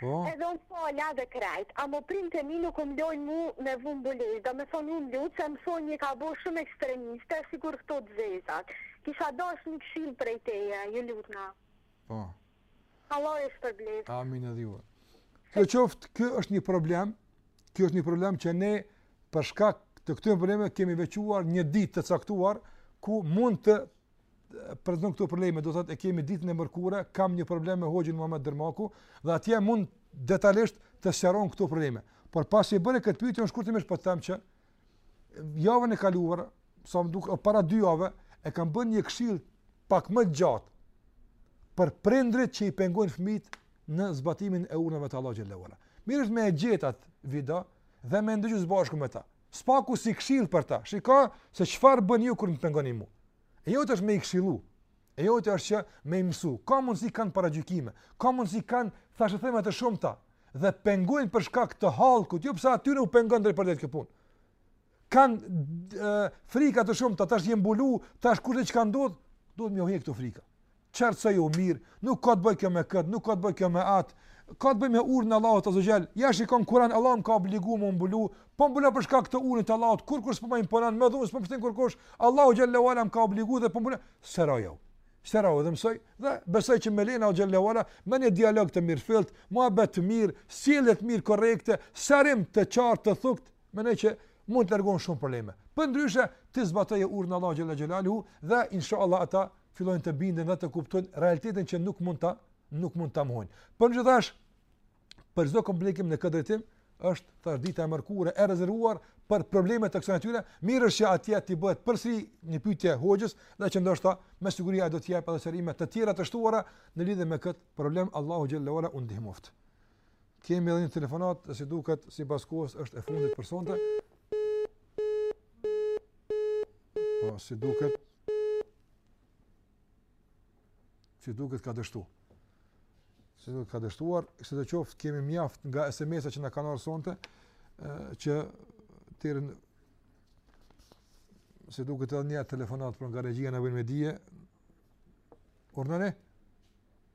Speaker 1: Po. Edhe
Speaker 5: unë
Speaker 1: po falna
Speaker 5: edhe krejt, ama prindt e mi nuk um lojnë mu me vu mbulesë, do me thonë unë lutna, se m'thojnë je ka bon shumë ekstremiste sikur këto të zezat. Kisha dashtë një këshillë prej teje, ju lutna.
Speaker 1: Po.
Speaker 5: Allahu ju shpërbleftë.
Speaker 1: Amin edhe ju. Kjo qoftë, kjo është një problem, kjo është një problem që ne për shkak të këtyre problemeve kemi veçuar një ditë të caktuar ku mund të prezantohen këto probleme, do thotë e kemi ditën e mërkurë, kam një problem me Hoxhën Muhamed Dërmaku dhe atje mund detajisht të sqarohen këto probleme. Por pasi e bëre këtë pyetje, unë shkurtimisht po të them që javën e kaluar, sa më duket, para dy javëve e kam bën një këshill pak më gjatë për prindërit që i pengojnë fëmit në zbatimin e urdhnave të Allahu xhelle ve ala. Mirë është me e gjet atë video dhe me e ndëgju së bashku me ta. S'paku si këshill për ta. Shiko se çfarë bëni ju kur më pengoni mua. E jotja është me i këshillu. E jotja është që me i mësu. Ka mundësi kanë paragjykime. Ka mundësi kanë thashetheme të shumta dhe pengojnë për shkak të hallkut, jo pse atyne u pengon drejtpërdrejt kjo punë. Kan frika të shumta, tash je mbulu, tash kushedi çka ndodh, duhet me ju hjek këto frika. Qartësojau mirë, nuk ka të bëjë kjo me këtë, nuk ka të bëjë kjo me atë. Ka të bëjë me urdhrin e Allahut azza xal. Ja shiko n'Kur'an, Allahu më ka obliguar me u mbulu, po mbulona për shkak të urdhrit të Allahut, kurrkush s'po më imponon, me dhunë, s'po m'thotë kurrkush, Allahu xhelle ve ala më ka obliguar dhe po mbulona. Sqarojau. Sqarojau edhe mësoji dhe besoj që me lejen e Allahut xhelle ve ala me një dialog të mirëfillt, muhabet të mirë, sjellje të mirë korrekte, sqarim të qartë të thukët, mendoj që mund të largohen shumë probleme. Përndryshe, ti zbatoje urdhrin e Allahut xhelle xhelaluhu dhe inshallah ata fillojnë të binden dhe të kuptojnë realitetin që nuk mund ta nuk mund ta mohojnë. Por gjithsesi për çdo komplikim në këtë drejtim është thash dita e mërkurë e rezervuar për probleme të kësaj natyre, mirë është që atje t'i bëhet përsëri një pyetje hoxhës, dhe që ndoshta me siguri ai do të jap edhe sqarime të tjera të shtuara në lidhje me këtë problem Allahu xhelle ve ala ju ndihmoft. Kemi edhe një telefonat, si duket sipas kohës është e fundit për sonte. Po si duket Si duket ka dështu. Si duket ka dështuar, sido qoftë kemi mjaft nga SMS-a që na kanë ardhur sonte, që presin si duket edhe një telefonat po nga regjia na
Speaker 8: vënë në
Speaker 1: dije. Urdhnoni?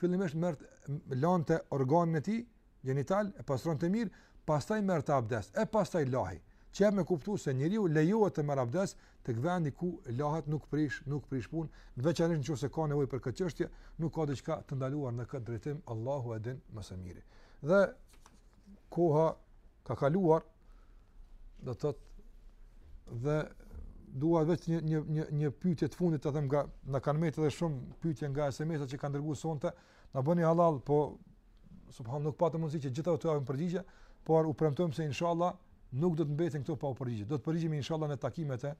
Speaker 1: fillimisht merrte lante organin e tij gjenital e pastronte mirë, pastaj merrte abdes, e pastaj lahej. Që jep me kuptu se njeriut i lejohet të merr abdes te vendi ku lahet nuk prish, nuk prish punë, veçanisht në qoftë se ka nevoj për këtë çështje, nuk ka diçka të ndaluar në këtë drejtim, Allahu e din më së miri. Dhe koha ka kaluar do të thotë dhe dua vetëm një një një një pyetje të fundit ta them, na kanë mbetur edhe shumë pyetje nga SMS-at që kanë dërguar sonte na bëni halal po subhanallah nuk patëm mundësi që gjithë atyre t'u japim përgjigje por u premtojmë se inshallah nuk do të mbeten këto pa u përgjigjur do të përgjigjemi inshallah në takimet e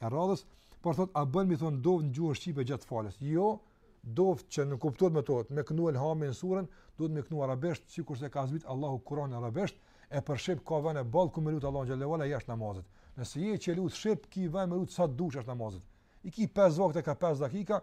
Speaker 1: e radhës, por thot a bën me i thon dovat në gjuhën shqipe gjatë faljes. Jo, dovat që nënkupto me thon, me knu elhamin, suren, duhet me knu arabisht, sikurse ka zbrit Allahu Kuranin arabisht, e për shqip ka vene boll ku me lut Allahun xhelle ve ala jashtë namazit. Nëse je që e lut shqip, ki vene me lut sa të dush jashtë namazit. I ki 5 vakte ka 5 dakika,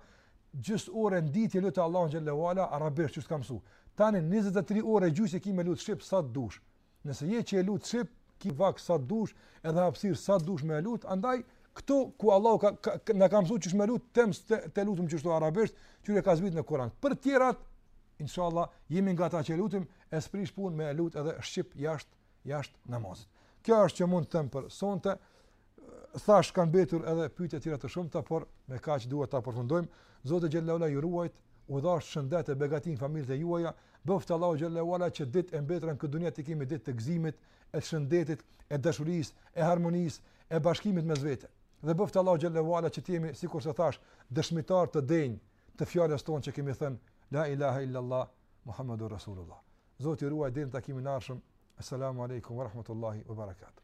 Speaker 1: gjys ore në ditë lute Allahun xhelle ve ala arabisht qysh ka mësu. Tani 23 orë e gjys i ki me lut shqip sa të dush. Nëse je që e lut shqip, ki vakt sa t'dush, edhe hapësirë sa t'dush me lut, andaj këtu ku Allahu ka, ka, ka na ka mësu qysh me lut, ta, ta, ta lutim qështu arabisht, qysh e ka zbrit në Kur'an. Për të tjerat, inshallah, jemi nga ata që e lutim, e s'prish punë me e lut edhe shqip jashtë jashtë namazit. Kjo është që mund të them për sonte. thash kanë mbetur edhe pyetje të tjera të shumta, por me kaq dua ta përfundojmë. Zoti xhelle ve ala ju ruajt, ju dhasht shëndet e begati në familjet e juaja. Bëftë Allahu xhelle ve ala që ditët e mbetura në këtë dunja të kemi ditë të gëzimit, e shëndetit, e dashurisë, e harmonisë, e bashkimit mes vete. Dhe bëftë Allahu xhelle ve ala që të jemi sikurse thash dëshmitarë të denjë të fjalës tonë që kemi thënë la ilaha illa allah muhammedur rasulullah. Zoti ju ruajt deri në takimin e ardhshëm. Assalamu alaikum wa rahmatullahi wa barakatuh.